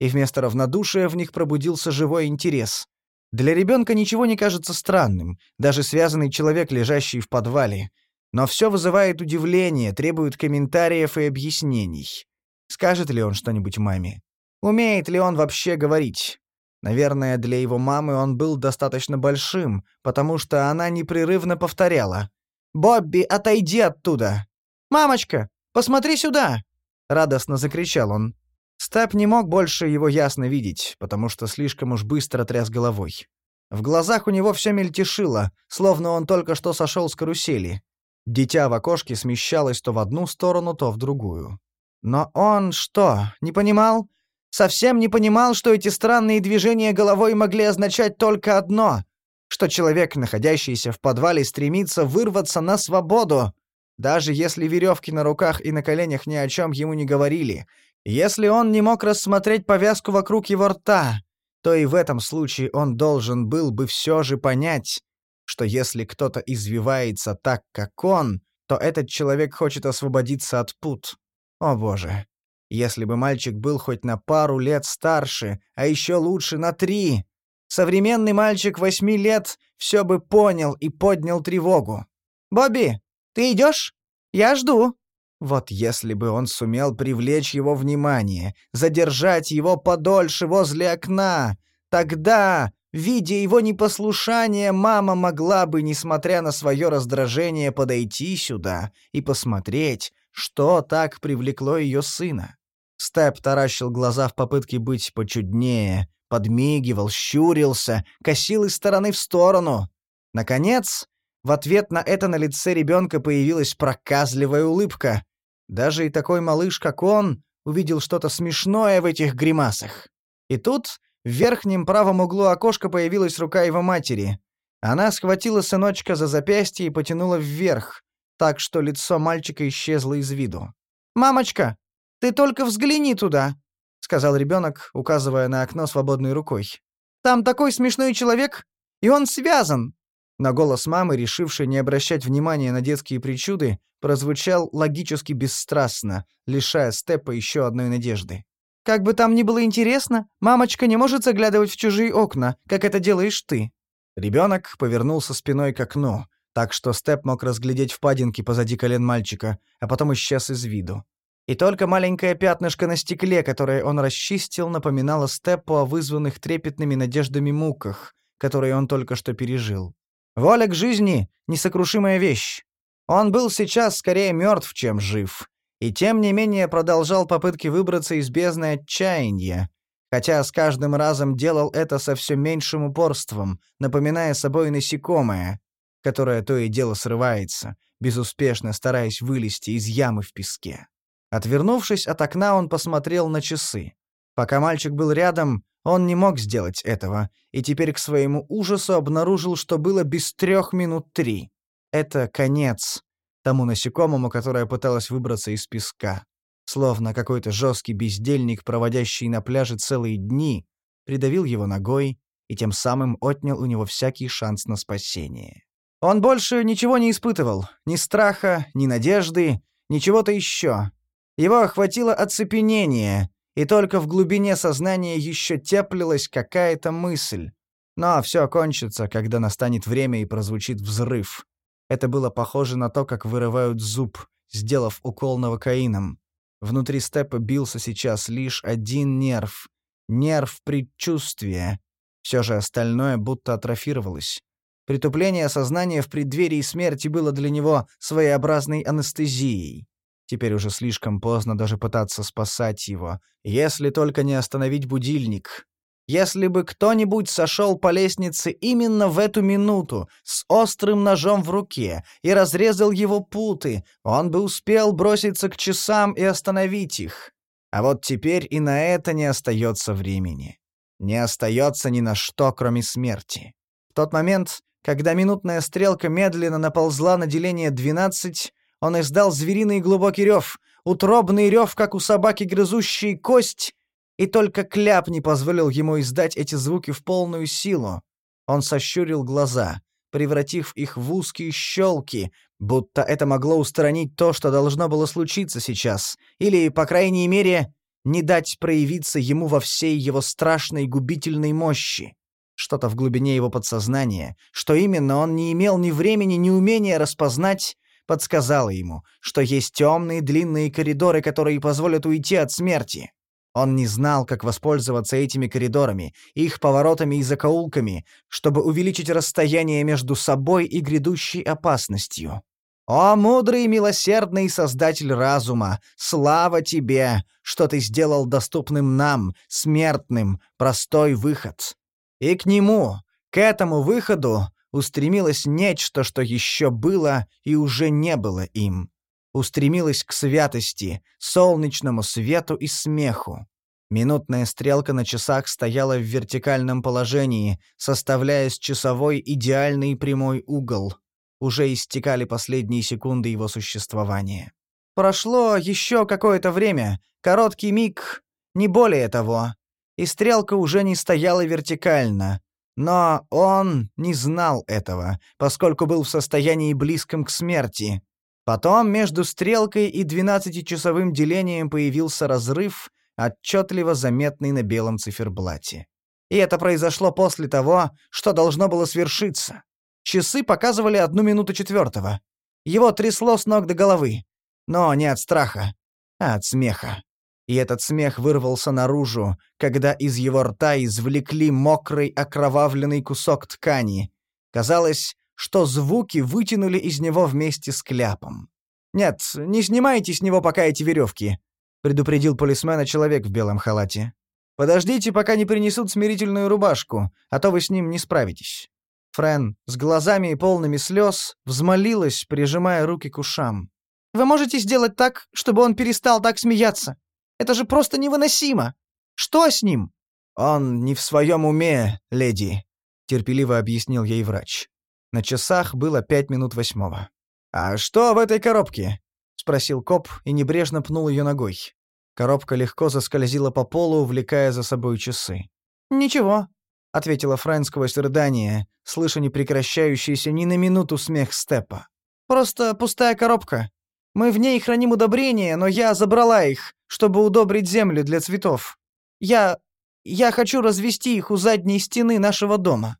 И вместо равнодушия в них пробудился живой интерес. Для ребенка ничего не кажется странным, даже связанный человек, лежащий в подвале. Но все вызывает удивление, требует комментариев и объяснений. Скажет ли он что-нибудь маме? Умеет ли он вообще говорить? Наверное, для его мамы он был достаточно большим, потому что она непрерывно повторяла. «Бобби, отойди оттуда!» «Мамочка, посмотри сюда!» — радостно закричал он. Степ не мог больше его ясно видеть, потому что слишком уж быстро тряс головой. В глазах у него все мельтешило, словно он только что сошел с карусели. Дитя в окошке смещалось то в одну сторону, то в другую. Но он что, не понимал? Совсем не понимал, что эти странные движения головой могли означать только одно что человек, находящийся в подвале, стремится вырваться на свободу, даже если веревки на руках и на коленях ни о чем ему не говорили, Если он не мог рассмотреть повязку вокруг его рта, то и в этом случае он должен был бы все же понять, что если кто-то извивается так, как он, то этот человек хочет освободиться от пут. О боже, если бы мальчик был хоть на пару лет старше, а еще лучше на три, современный мальчик восьми лет все бы понял и поднял тревогу. «Бобби, ты идешь? Я жду». Вот если бы он сумел привлечь его внимание, задержать его подольше возле окна, тогда, видя его непослушание, мама могла бы, несмотря на свое раздражение, подойти сюда и посмотреть, что так привлекло ее сына. Степ таращил глаза в попытке быть почуднее, подмигивал, щурился, косил из стороны в сторону. Наконец, в ответ на это на лице ребенка появилась проказливая улыбка. Даже и такой малыш, как он, увидел что-то смешное в этих гримасах. И тут в верхнем правом углу окошка появилась рука его матери. Она схватила сыночка за запястье и потянула вверх, так что лицо мальчика исчезло из виду. «Мамочка, ты только взгляни туда», — сказал ребенок, указывая на окно свободной рукой. «Там такой смешной человек, и он связан». Но голос мамы, решившей не обращать внимания на детские причуды, прозвучал логически бесстрастно, лишая Степа еще одной надежды. «Как бы там ни было интересно, мамочка не может заглядывать в чужие окна, как это делаешь ты». Ребенок повернулся спиной к окну, так что Степ мог разглядеть впадинки позади колен мальчика, а потом исчез из виду. И только маленькое пятнышко на стекле, которое он расчистил, напоминало Степу о вызванных трепетными надеждами муках, которые он только что пережил. Воля к жизни — несокрушимая вещь. Он был сейчас скорее мертв, чем жив. И тем не менее продолжал попытки выбраться из бездны отчаяния, хотя с каждым разом делал это со все меньшим упорством, напоминая собой насекомое, которое то и дело срывается, безуспешно стараясь вылезти из ямы в песке. Отвернувшись от окна, он посмотрел на часы. Пока мальчик был рядом, он не мог сделать этого, и теперь к своему ужасу обнаружил, что было без трех минут три. Это конец тому насекомому, которое пыталось выбраться из песка. Словно какой-то жесткий бездельник, проводящий на пляже целые дни, придавил его ногой и тем самым отнял у него всякий шанс на спасение. Он больше ничего не испытывал, ни страха, ни надежды, ничего-то еще. Его охватило оцепенение, и только в глубине сознания еще теплилась какая-то мысль. Но все кончится, когда настанет время и прозвучит взрыв. Это было похоже на то, как вырывают зуб, сделав укол новокаином. Внутри степа бился сейчас лишь один нерв. Нерв предчувствия. Все же остальное будто атрофировалось. Притупление сознания в преддверии смерти было для него своеобразной анестезией. Теперь уже слишком поздно даже пытаться спасать его, если только не остановить будильник. Если бы кто-нибудь сошел по лестнице именно в эту минуту, с острым ножом в руке, и разрезал его путы, он бы успел броситься к часам и остановить их. А вот теперь и на это не остается времени. Не остается ни на что, кроме смерти. В тот момент, когда минутная стрелка медленно наползла на деление 12, он издал звериный глубокий рев, утробный рев, как у собаки, грызущей кость, и только кляп не позволил ему издать эти звуки в полную силу. Он сощурил глаза, превратив их в узкие щелки, будто это могло устранить то, что должно было случиться сейчас, или, по крайней мере, не дать проявиться ему во всей его страшной губительной мощи. Что-то в глубине его подсознания, что именно он не имел ни времени, ни умения распознать, подсказала ему, что есть темные длинные коридоры, которые позволят уйти от смерти. Он не знал, как воспользоваться этими коридорами, их поворотами и закоулками, чтобы увеличить расстояние между собой и грядущей опасностью. «О, мудрый и милосердный Создатель разума, слава тебе, что ты сделал доступным нам, смертным, простой выход!» И к нему, к этому выходу, устремилось нечто, что еще было и уже не было им. Устремилось к святости, солнечному свету и смеху. Минутная стрелка на часах стояла в вертикальном положении, составляя с часовой идеальный прямой угол. Уже истекали последние секунды его существования. Прошло еще какое-то время, короткий миг, не более того, и стрелка уже не стояла вертикально. Но он не знал этого, поскольку был в состоянии близком к смерти. Потом между стрелкой и двенадцатичасовым делением появился разрыв, отчетливо заметный на белом циферблате. И это произошло после того, что должно было свершиться. Часы показывали одну минуту четвертого. Его трясло с ног до головы. Но не от страха, а от смеха. И этот смех вырвался наружу, когда из его рта извлекли мокрый окровавленный кусок ткани. Казалось, что звуки вытянули из него вместе с кляпом. «Нет, не снимайте с него пока эти веревки», — предупредил полисмена человек в белом халате. «Подождите, пока не принесут смирительную рубашку, а то вы с ним не справитесь». Френ, с глазами полными слез, взмолилась, прижимая руки к ушам. «Вы можете сделать так, чтобы он перестал так смеяться? Это же просто невыносимо! Что с ним?» «Он не в своем уме, леди», — терпеливо объяснил ей врач. На часах было пять минут восьмого. «А что в этой коробке?» — спросил коп и небрежно пнул ее ногой. Коробка легко заскользила по полу, увлекая за собой часы. «Ничего», — ответила Фрэн сквозь рыдание, слыша непрекращающийся ни на минуту смех Степа. «Просто пустая коробка. Мы в ней храним удобрения, но я забрала их, чтобы удобрить землю для цветов. Я... я хочу развести их у задней стены нашего дома».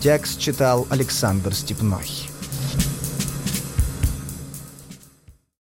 Текст читал Александр Степной.